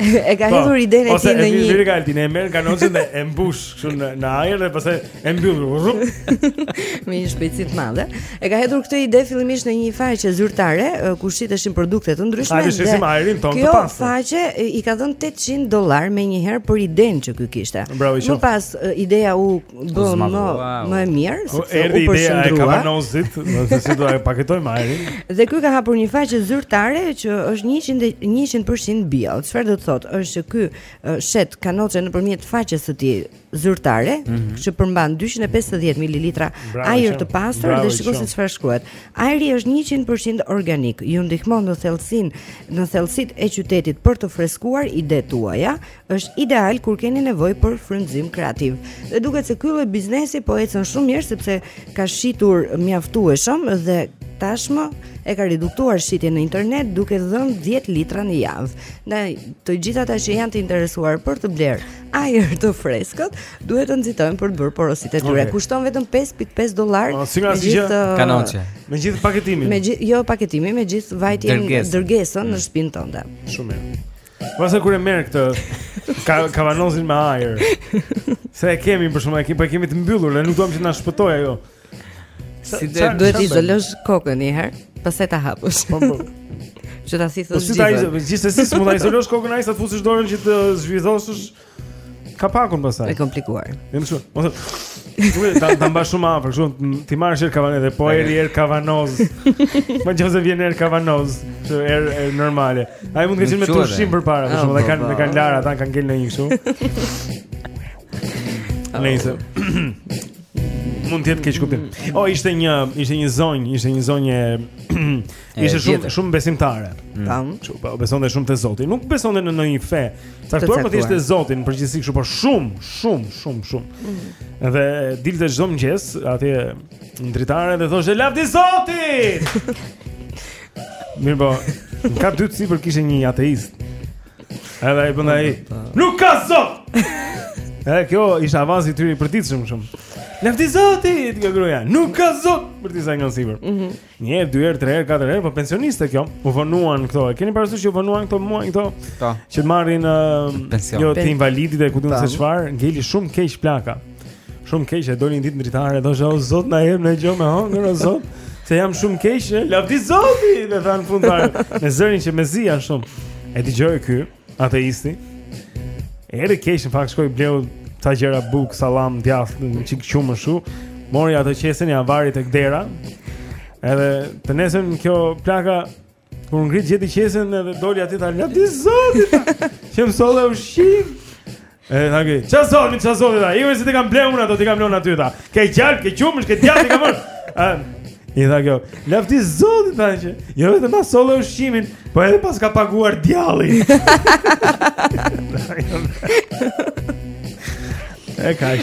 e ka po, hedhur idenë e tij në një. Ose e ka, atë e merr kanoçen dhe e mbush kështu në, në ajër dhe pastaj e mbyll. Me një shpejtësi të madhe. E ka hedhur këtë ide fillimisht në një faqe zyrtare ku shiteshin produkte të ndryshme. Ai shet ajrin tonë të pastër. Kjo faqe i ka dhënë 800 dollarë menjëherë për idenë që ky kishte. Më pas ideja u bë më më e mirë po, sepse u përqendrua. Erdhi ideja e dytë si do ta paketojmë ajrin. Dhe ky ka hapur një faqe zyrtare që është 100 100% bio. Çfarë do të thotë? Është që ky shet kanoçe nëpërmjet faqes së tij zyrtare, mm -hmm. që përmban 250 ml ajër të pastër dhe shiko se çfarë shkruhet. Ajri është 100% organik. Ju ndihmon në thellësinë, në thellësitë e qytetit për të freskuar idetë tuaja. është ideal kur keni nevojë për frymëzim kreativ. Dhe duket se ky lloj biznesi po ecën shumë mirë sepse ka shitur mjaftueshëm dhe tashmë e ka reduktuar shitjen në internet duke dhënë 10 litra në javë. Ndaj të gjithë ata që janë të interesuar për të blerë ajër të freskët, duhet të nxitojnë për të bërë porositë e tyre. Okay. Kushton vetëm 5.5 dollarë. Po, si nga si që uh, kanoçe. Me gjithë paketimin. Me gjithë jo paketimin, me gjithë vajtjen dërgesën mm. në shtëpinë tënde. Shumë mirë. Pastaj kur e merr këtë ka kavanozin me ajër. Se e kemi për shkak e kemi, po e kemi të mbyllur, ne nuk duam që të na shpëtojë ajo. Si dhe duhet të zolosh kokën një herë, pastaj ta hapësh. Po po. Që ta sisë gjithë. Po si ta gjithë, gjithsesi s'mund ta zolosh kokën ai sa të fusish dorën që të zhvidhosësh kapakun pastaj. E komplikuar. Jam shumë. Ose duhet ta ta mbash shumë afër, kështu t'i marrësh erë kavanoz dhe po erë erë kavanoz. Po jo se vjen erë kavanoz, që erë erë normale. Ai mund të ketë qenë me turshi përpara, për ah, shembull, dhe po, kanë po. me kanë larë ata ka ngel në një kështu. Nëse mund të jetë keqkuptim. O ishte një ishte një zonjë, ishte një zonjë Ishte shumë shumë besimtare. Mm. Tam. Çu po besonte shumë te Zoti. Nuk besonte në ndonjë fe të caktuar po thjesht te Zoti në përgjithësi kështu po shumë, shumë, shumë, shumë. Mm. Dhe dilte çdo mëngjes atje në dritare dhe thoshte lavdi Zotit. Mirëpo katin e sipërm kishte një ateist. Edhe ai bënte ai. Nuk ka Zot. Edhe kjo ishte avazi i tyre i përditshëm shumë. Lavdi Zotit, kjo gruaja. Nuk ka Zot përsiste nga sipër. Mhm. Një herë, dy herë, tre herë, katër herë, po pensioniste kjo. U vonuan këto. E keni parasysh që u vonuan këto muaj këto? Po. Që marrin uh, pension. Jo, të invalidët e ku di unë se çfarë, ngeli shumë keq plaka. Shumë keq, e doli një ditë n'dritare, thoshte o zot na jep një gjë me hëngër o zot. Se jam shumë keq, lavdi zotit, e tha në fund fare. Me zërin që mezi ia nxorri. E dëgjoi ky. Ateisti. Edhe keq në fakt shkoi bleu ca gjëra bukë, sallam, djath, një çik qumësht. Mori ato qesen ia vari tek dera. Edhe të nesërmen kjo plaka kur u ngrit gjeti qesen edhe doli aty të lashtë zoti. Që më solle ushqim. E tha ke, ça zoti, ça zoti tha. Iu se t'i kam ble unë ato, t'i kam lënë aty tha. Ke gjalpë, ke qumësht, ke djathë t'i kam vënë. Ëm. I tha kjo, lashtë zoti tha që. Jo vetëm më solle ushqimin, po edhe paska paguar djalli. e kaq.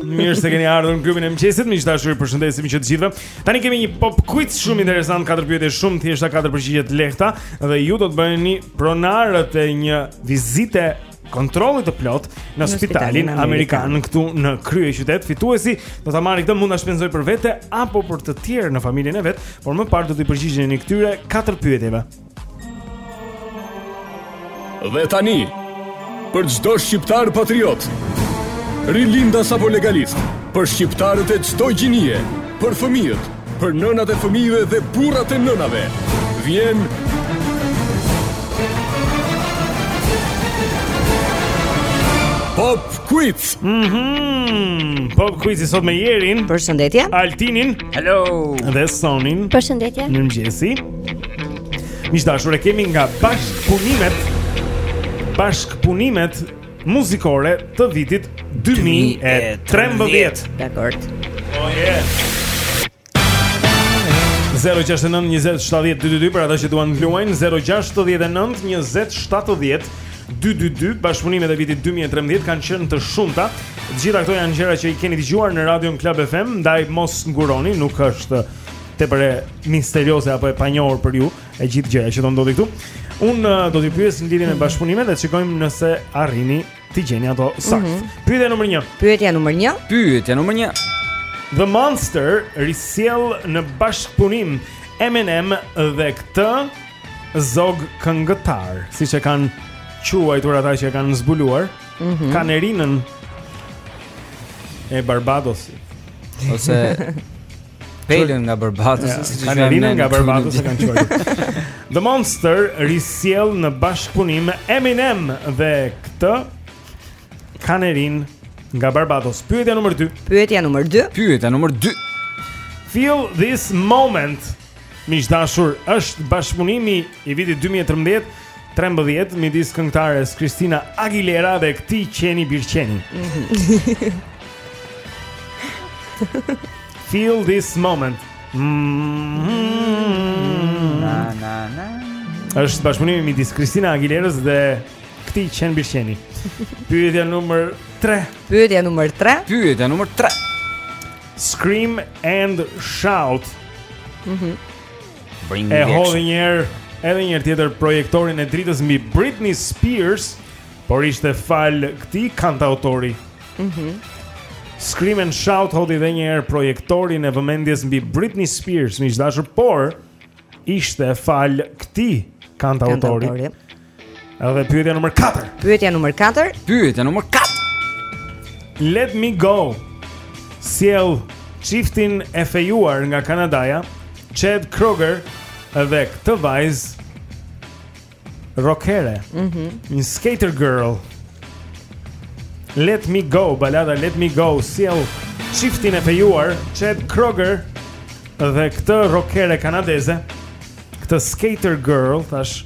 Mirë se keni ardhur në klubin e mëngjesit. Miq të dashur, ju përshëndesim që të gjithëve. Tani kemi një pop quiz shumë interesant, katër pyetje shumë të thjeshta, katër përgjigje të lehta dhe ju do të bëheni pronarët e një vizite kontrolli të plotë në, në spitalin, spitalin amerikan këtu në kryeqytet. Fituesi do ta marrë këtë mund ta shpenzojë për vete apo për të tjerë në familjen e vet, por më parë do t'i përgjigjeni këtyre katër pyetjeve. Dhe tani, për çdo shqiptar patriot, rilindas apo legalist, për shqiptarët e çdo gjinie, për fëmijët, për nënat e fëmijëve dhe burrat e nënave, vjen Pop Quiz. Mhm. Mm Pop Quiz sot me Jerin. Përshëndetje. Altinin. Hello. Dhe Sonin. Përshëndetje. Mirëmëngjesi. Miq të dashur e kemi nga bashkëpunimet Bashkëpunimet muzikore të vitit 2013 Dakord Oh yeah 069-2722 për ata që duan të luajnë 069-2722 bashkëpunimet e vitit 2013 kanë qenë të shumta. Të gjitha këto janë gjëra që i keni dëgjuar në Radion Club FM, ndaj mos nguroni, nuk është tepër misterioze apo e panjohur për ju, e gjithë gjëja që do ndodhë këtu. Unë uh, do t'ju pyes në lidhje me bashkëpunimet dhe shikojmë nëse arrini t'i gjeni ato saktë. Mm -hmm. Pyetja numër 1. Pyetja numër 1. Pyetja numër 1. The Monster risjell në bashkëpunim Eminem dhe këtë zog këngëtar, siç e kanë quajtur ata që e kanë zbuluar, mm -hmm. kanarinën e Barbadosit. ose Perlën nga Barbados, yeah, siç kanarinë nga Barbados e kanë quajtur. The Monster risjell në bashkëpunim Eminem dhe këtë kanarinë nga Barbados. Pyetja nr. 2. Pyetja nr. 2. Pyetja nr. 2. Feel this moment. Miq të dashur, është bashkëpunimi i vitit 2013 13 midis këngëtares Kristina Aguilera dhe këtij qeni bir qeni. Feel this moment. Mm-hmm. Na na na. Është bashkëpunimi midis Kristina Aguilerës dhe këtij qen bir qeni. Pyetja numër 3. Pyetja numër 3. Pyetja numër 3. Scream and Shout. Mhm. Mm Bring me the action. Edhe një herë, edhe një herë tjetër projektorin e dritës mbi Britney Spears, por ishte falë këtij kantautori. Mhm. Mm Scream and Shout hodhi edhe një herë projektorin e vëmendjes mbi Britney Spears, miq të dashur, por ishte falë këtij kantautori. Edhe pyetja numër 4 Pyetja numër 4 Pyetja numër 4 Let me go Sjell çiftin e fejuar nga Kanadaja Chad Kroeger dhe këtë vajzë Rockere mm -hmm. Një skater girl Let me go Balada let me go Sjell çiftin e fejuar Chad Kroeger dhe këtë rockere kanadeze Këtë skater girl Thashë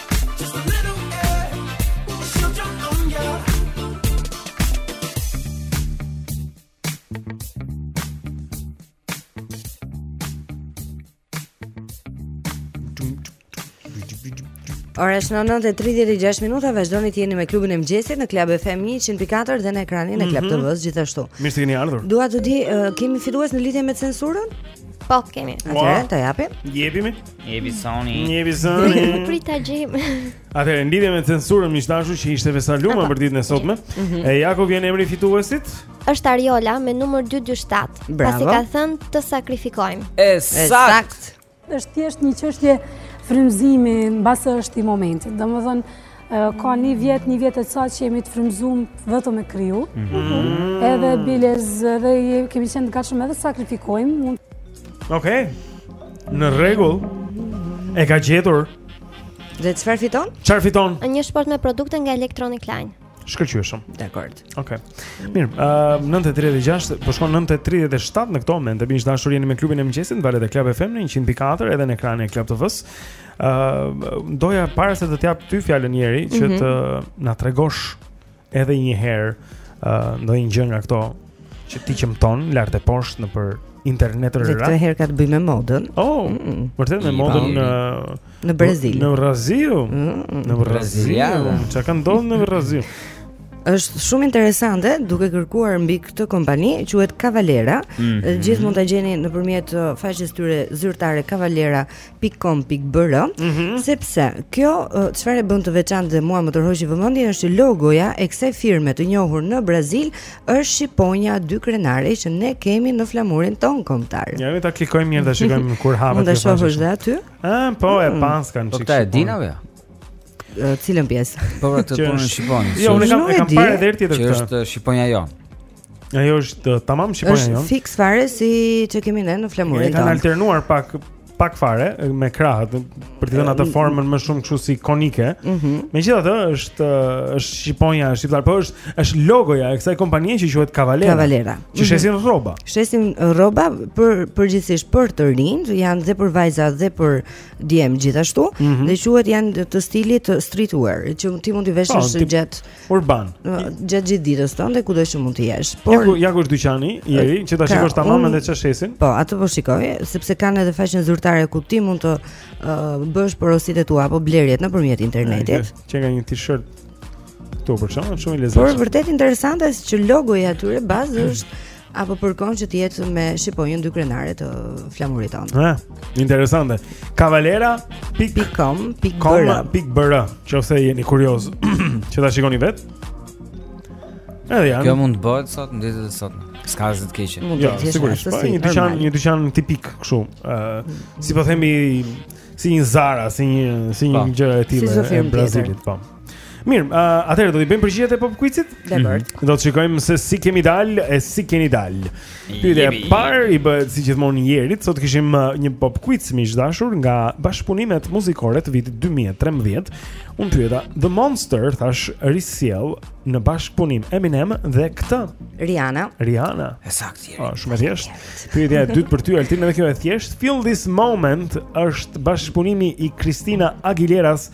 Ora është 9:36 minuta, vazhdoni të jeni me klubin e mëngjesit në Club FM 104 dhe në ekranin e Club mhm. TV-s gjithashtu. Mirë se keni ardhur. Dua të di, kemi fitues në lidhje me censurën? Po, kemi. Atëherë, ta japim. E japim. Jepi, Soni. Jepi, Soni. Prit ta gjejmë. Atëherë në lidhje me censurën miq të dashur që ishte Vesa Luma për ditën e sotme. Mhm. E ja ku vjen emri i fituesit? Është Ariola me numër 227. Pasi ka thënë të sakrifikojmë. E saktë. Është thjesht një çështje frymëzimi, mbase është i momentit. Domethënë Ka një vjet, një vjet e ca që jemi të frymëzum vetëm me kriju. Mhm. Edhe biles, edhe kemi qenë të gatshëm edhe sakrifikojmë. Okej, në regull, e ka gjetur. Dhe çfarë fiton? Çfarë fiton? Një shportë me produkte nga Electronic Line. Shkëlqyeshëm. Dakord. Okej. Mirë, uh, 9:36, po shkon 9:37 në këtë moment. Miq të dashur jeni me klubin e mëngjesit, valët e Club FM në 104 edhe në ekranin e Club TV-s. Ë uh, doja para se të të jap ty fjalën Jeri që mm -hmm. të na tregosh edhe një herë ë uh, ndonjë gjë nga këto që ti qëmton lart e poshtë nëpër internet rreth. Këtë herë ka të bëjë me modën. Oh, mm -mm. vërtet me modën në në Brazil. Në Brazil. Mm -mm. Në Brazil. Ça ka ndodhur në Brazil? është shumë interesante duke kërkuar mbi këtë kompani quhet Cavalera. Mm -hmm. Gjithë mund ta gjeni nëpërmjet uh, faqes tyre zyrtare Cavalera pik com pik br mm -hmm. sepse kjo çfarë e bën të veçantë dhe mua më tërhoqi vëmendjen është logoja e kësaj firme të njohur në Brazil është shqiponja dykrenare që ne kemi në flamurin tonë kombëtar. Ja ta klikojmë mirë ta shikojmë kur hapet. Mund ta shohësh dhe aty? Ah, po e mm. paskan çik. Po ta e dinave. Cilën pjesë? Po pra, këtë punën shqiponjë. Jo, unë kam e kam parë edhe tjetër këtë. Që është shqiponja jonë. Ajo është tamam shqiponja jonë. Është fiks fare siç e kemi ne në flamurin. E kanë alternuar pak pak fare me krahët për t'i dhënë atë formën më shumë kështu si konike. Mm -hmm. Megjithatë është është shqiponja shqiptare, po është është logoja e kësaj kompanie që quhet Cavalera. Cavalera. Që shesin mm -hmm. rroba. Shesin rroba për përgjithësisht për të rinj, janë dhe për vajza dhe për djem gjithashtu mm -hmm. dhe quhet janë të stilit streetwear, që ti mund t'i veshësh po, gjatë Urban. Gjatë gjithë ditës tënde kudo që mund të jesh. Por ja ku ja ku është dyqani, Jeri, që ta shikosh tamam edhe çfarë shesin. Po, atë po shikoj, sepse kanë edhe faqen zyrtare ku ti mund të uh, bësh porositë tua apo blerjet nëpërmjet internetit. Që nga një t-shirt këtu për shkak shumë i lezetshëm. Por vërtet interesante që logoja e tyre bazë është Apo përkon që të jetë me shqiponjën dykrenare të flamurit tonë. Ha, interesante. Cavalera pik kom pik br. Pik br, nëse jeni kurioz që ta shikoni vetë. Edhe ja. Kjo mund të bëhet sot në ditët e sotme. S'ka asgjë të keqe. Mund të jetë. Jo, sigurisht. Po një dyqan, një dyqan tipik kështu. Ë, uh, si po themi si një Zara, si një si një po. gjë e tillë e Brazilit, po. Mirë, uh, atëherë do t'i bëjmë përgjigjet e pop quizit? Dakor. Mm -hmm. Do të shikojmë se si kemi dalë e si keni dalë. Pyetja e parë i bëhet si gjithmonë Jerit, sot kishim uh, një pop quiz mishdahur nga bashkëpunimet muzikore të vitit 2013. Unë pyeta, The Monster thash risjell në bashkëpunim Eminem dhe kë? Rihanna. Rihanna. E saktë Jeri. Oh, shumë e thjeshtë. Pyetja e dytë për ty Altin edhe kjo e thjeshtë. Feel This Moment është bashkëpunimi i Christina Aguilera-s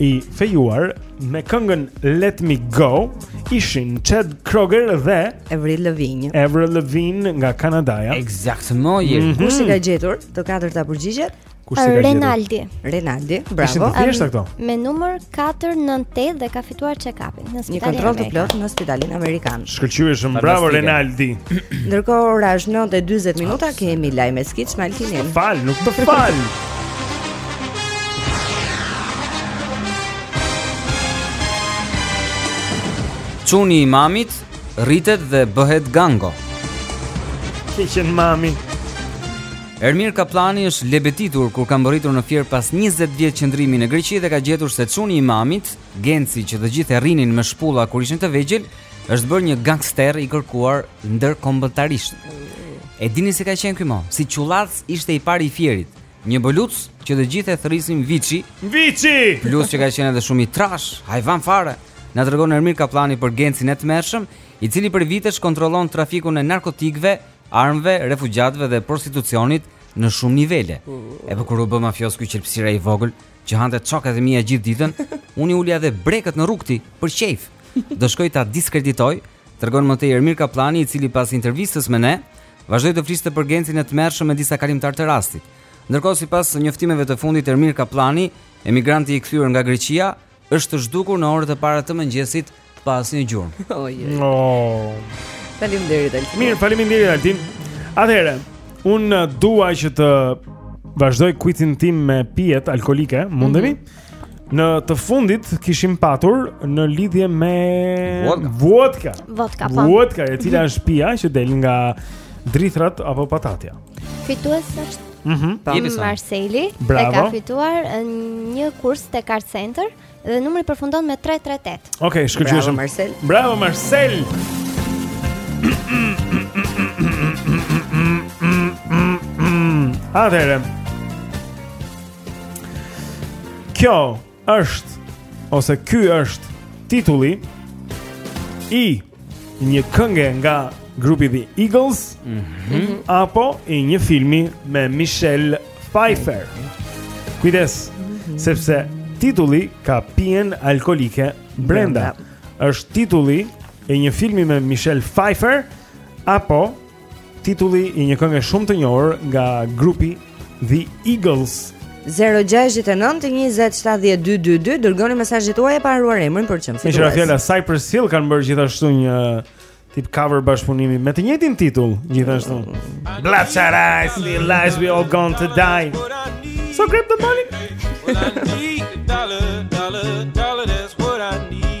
i fejuar me këngën Let Me Go ishin Chad Kroeger dhe Avril Lavigne. Avril Lavigne nga Kanadaja. Eksaktësisht, Jeri. Mm -hmm. Kush i ka gjetur të katërta përgjigjet? Kush e ka gjetur? Renaldi. Renaldi, bravo. Ishin të thjeshta këto. Me numër 498 dhe ka fituar check-upin. Një kontroll të plotë në spitalin amerikan. Shkëlqyeshëm, bravo Renaldi. Ndërkohë ora është 9:40 minuta, kemi lajme skic me Altinin. Fal, nuk të fal. Çuni i mamit rritet dhe bëhet gango. Kishin mami. Ermir Kapllani është lebetitur kur ka mbërritur në Fier pas 20 vjet qëndrimi në Greqi dhe ka gjetur se çuni i mamit Genci që të gjithë e rrihnin me shpulla kur ishin të vegjël, është bërë një gangster i kërkuar ndërkombëtarisht. E dini si ka qenë ky mo? Si qullac ishte i pari i Fierit. Një bullaç që të gjithë e thërrisnim Viçi. Viçi! Plus që ka qenë edhe shumë i trashë, hajvan fare. Na tregon Ermir Kapllani për Gencin e tmerrshëm, i cili prej vitesh kontrollon trafikun e narkotikëve, armëve, refugjatëve dhe prostitucionit në shumë nivele. E po kur u bë mafioz ky qelbësira i vogël, që hante çokat e mia gjithë ditën, unë i ulja edhe brekët në rrugë, ti për qejf. Do shkoj ta diskreditoj, tregon më tej Ermir Kapllani, i cili pas intervistës me ne, vazhdoi të fliste për Gencin e tmerrshëm me disa kalimtarë të rastit. Ndërkohë sipas njoftimeve të fundit Ermir Kapllani, emigranti i kthyer nga Greqia, është zhdukur në orët e para të mëngjesit pa asnjë gjurmë. Oh. Faleminderit Altin. Mirë, faleminderit Altin. Atëherë, unë uh, dua që të vazhdoj kuicin tim me pijet alkoolike, mundemi? Mm -hmm. Në të fundit kishim patur në lidhje me vodka. Vodka. Vodka, po. Vodka, e cila është pija që del nga drithërat apo patatja. Fitues është Mhm. Mm Marseli e ka fituar një kurs tek Art Center. Dhe numri përfundon me 338. Okej, okay, shkëlqyeshëm. Bravo Marsel. Bravo Marsel. Atëherë. Kjo është ose ky është titulli i Një kënge nga grupi The Eagles mm -hmm. apo i një filmi me Michelle Pfeiffer. Kujdes, mm -hmm. sepse titulli ka pijen alkoolike brenda. Është titulli i një filmi me Michelle Pfeiffer apo Titulli i një kënge shumë të njohur nga grupi The Eagles 0-6-9-20-70-222 Dërgoni mesazhet tuaja pa harruar emrin për çmim fitues Mishra fjalla, Cypress Hill kanë bërë gjithashtu një tip cover bashkëpunimi Me të njëtin titull gjithashtu Blood shot eyes, the lies we all gonna die So grab the money Well I need a dollar, dollar, dollar, that's what I need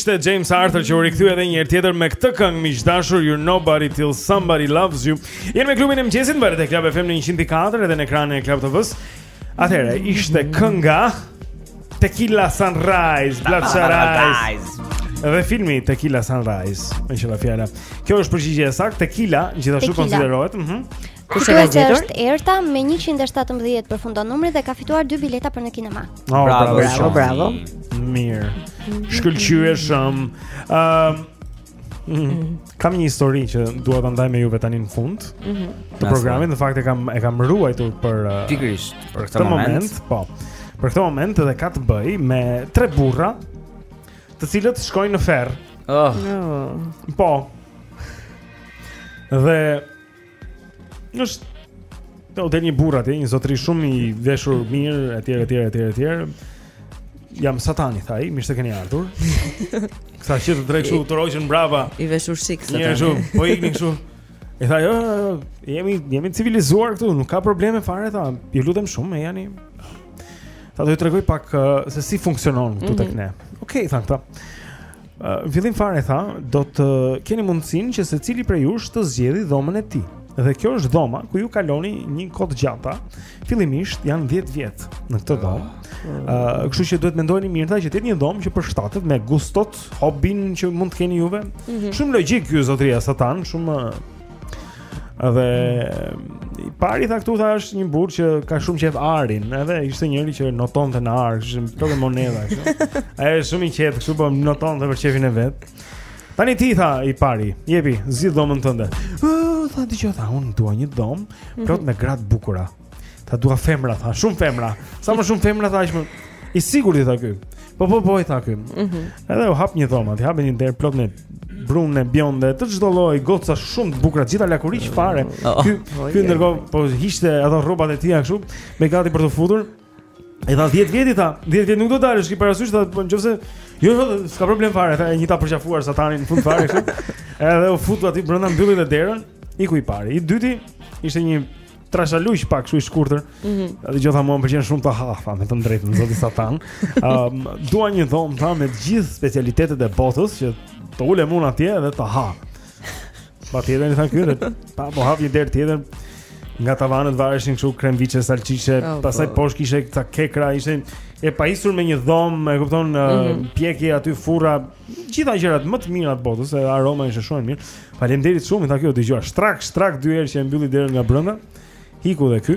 ishte James Arthur që u rikthy edhe një herë tjetër me këtë këngë miq të dashur You Nobody Till Somebody Loves You. Jemi me klubin e mëngjesit në valët e Club FM në 104 edhe në ekranin e Club TV-s. Atëherë ishte kënga Tequila Sunrise, Blood Sunrise. Dhe filmi Tequila Sunrise, më shëla fjala. Kjo është përgjigjja e saktë, Tequila gjithashtu konsiderohet, mhm. Mm Kush e ka gjetur? Është Erta me 117 përfundon numri dhe ka fituar dy bileta për në kinema. Oh, bravo, bravo, bravo. Mirë. Shkëlqyeshëm. Ëm, ehm, Mhm. Kam një histori që dua ta ndaj me juve tani në fund mm -hmm. të programit, në fakt e kam e kam ruajtur për uh, pikërisht për këtë moment. moment. Po. Për këtë moment edhe ka të bëjë me tre burra, të cilët shkojnë në ferr. Oh. No. Po. Dhe Nështë Të del një burrë atje, një zotëri shumë i veshur mirë etj etj etj etj. Jam satani tha, mirë se keni ardhur. Sa që të tre këta u troqën brava. I veshur shik satani. Mirë shumë, po ikni kështu. E tha, jo, jo, jo, jemi, jemi civilizuar këtu, nuk ka probleme fare, tha, ju lutem shumë, ejani. Tha, do ju tregoj pak uh, se si funksionon këtu mm -hmm. te ne. Okej, okay, thanë këta. Në fillim fare tha, do të keni mundësinë që secili prej jush të zgjedhë dhomën e tij. Dhe kjo është dhoma ku ju kaloni një kohë të gjatë. Fillimisht janë 10 vjet në këtë dhomë. Ëh, uh, kështu që duhet ta mendoni mirë tha që të jetë një dhomë që përshtatet me gustot, hobin që mund të keni juve. Mm -hmm. Shumë logjik ky zotëria Satan, shumë Dhe i pari tha këtu tha është një burrë që ka shumë qejf arin, edhe ishte njëri që notonte në ar, kishte plot monedha kështu. Ai është shumë i qetë, kështu po notonte për qejfin e vet. Tani ti tha të parit, jepi, zgjidh dhomën tënde. Uh, tha dëgjo tha, unë dua një dhomë mhm. plot me gra të bukura. Tha dua femra tha, shumë femra. Sa më shumë femra tha aq më i sigurt i tha ky. Po po po i tha ky. Mhm. Mm Edhe u hap një dhomë, i hapën një derë plot me brune, bjonde, të çdo lloj, goca shumë të bukura, të gjitha lakuriq fare. Oh, ky oh, ky ndërkohë po hiqte ato rrobat e tija kështu, me gati për të futur. I tha 10 vjet i tha, 10 vjet nuk do dalësh, ki parasysh, tha po nëse jo, jo s'ka problem fare, tha gati ta përqafonte satanin në fund fare kështu. Edhe u futu aty brenda mbylli derën, iku i pari. I dyti ishte një trashaluq pak kështu i shkurtër. Ëh. Mm -hmm. Dhe ky tha mua më pëlqen shumë të ha tha, them të drejtën zoti Satan. Ëm um, dua një dhomë tha me të gjithë specialitetet e botës që të ulem unë atje dhe të ha. Patjetër i tha ky dhe pa po hap një derë tjetër. Nga tavanët vareshin kështu kremviçe, salçiçe, oh, pastaj po. poshtë kishte këta kekëra, ishte e pajisur me një dhomë, e kupton, mm -hmm. pjekje aty furra, gjitha gjërat më të mira të botës, aroma ishte shumë e mirë. Faleminderit shumë, tha ky, dëgjoi. Shtrak, shtrak dy herë që e mbylli derën nga brenda. Iku dhe ky.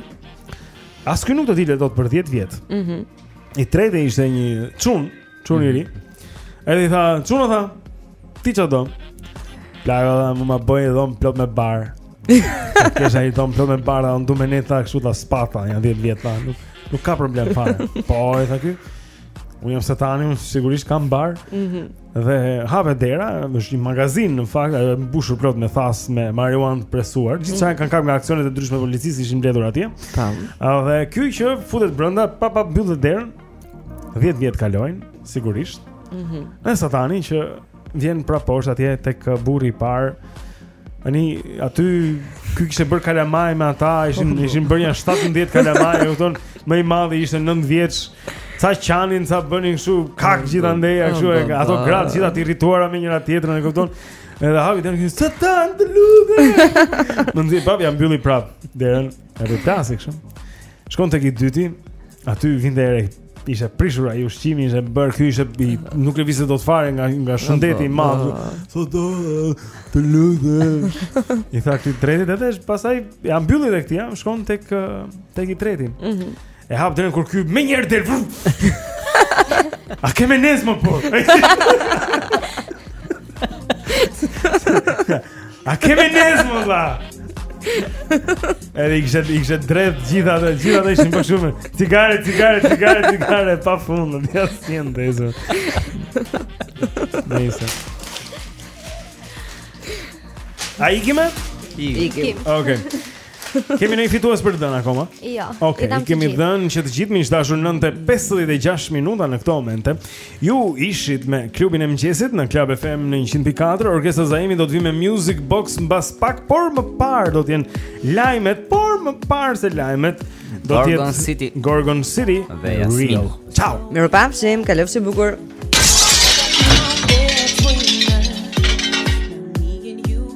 As ky nuk do dilte dot për 10 vjet. Mhm. Mm I treti ishte një çun, çun i ri. Mm -hmm. Edhe i tha, çun tha, ti çfarë do? Plako tha, më ma bëj dhomë plot me bar. Kështu një dhomë plot me bar, unë do më ne tha kështu ta spata, janë 10 vjet tha. Nuk, nuk ka problem fare. Po, e tha ky. Unë jam satani, unë sigurisht kam bar. Mhm. Mm dhe hapet dera, është një magazinë në fakt, e mbushur plot me thasë me marijuanë të presuar. Gjithçka mm -hmm. kanë kapur nga aksionet e ndryshme të policisë ishin mbledhur atje. Tam. Dhe ky që futet brenda pa pa mbyll derën. 10 vjet kalojnë, sigurisht. Mhm. Dhe satani që vjen prapë poshtë atje tek burri i parë. Tani aty ky kishte bërë kalamaj me ata, ishin po. ishin bërë nja 17 kalamaj, e kupton? Më i madhi ishte 9 vjeç. Ca qanin, ca bënin kështu, kakë po, gjithandej, po, kështu e ato gratë gjitha të irrituara me njëra tjetrën, e kupton? Edhe hapi tani kishte satan të lutem. Më nxirr, pap ia mbylli prapë derën, edhe plasi kështu. Shkon tek i dyti, aty vinte erë ishte prishur ai ushqimi ishte bërë ky ishte bi, nuk lëvizte dot fare nga nga shëndeti i madh thotë të lutem i tha ti tretit edhe pastaj ia mbylli dhe këtij shkon tek tek i treti mm -hmm. e hap derën kur ky menjëherë del a ke me nez më po A ke me nez mo vëlla? Edhe i kishte, i kishte dredh të gjitha, të gjitha dhe i kishte bërë shumë Cigare, cigare, cigare, cigare, pa fund, dhe asë tjenë dhe izë Në isë A ikim? Ikim, oke okay. Kemi një fitues për të dhënë akoma? Jo. Okej, okay, kemi dhënë që të gjithë miq të dashur 9:56 minuta në këto momente. Ju ishit me klubin e mëngjesit në Club FM në 104. Orkestra Zaimi do të vijë me Music Box mbas pak, por më parë do të jenë lajmet, por më parë se lajmet do të jetë Gorgon City. Gorgon City. Dhe Jasmin. Ciao. Mirupafshim, kalofshi bukur.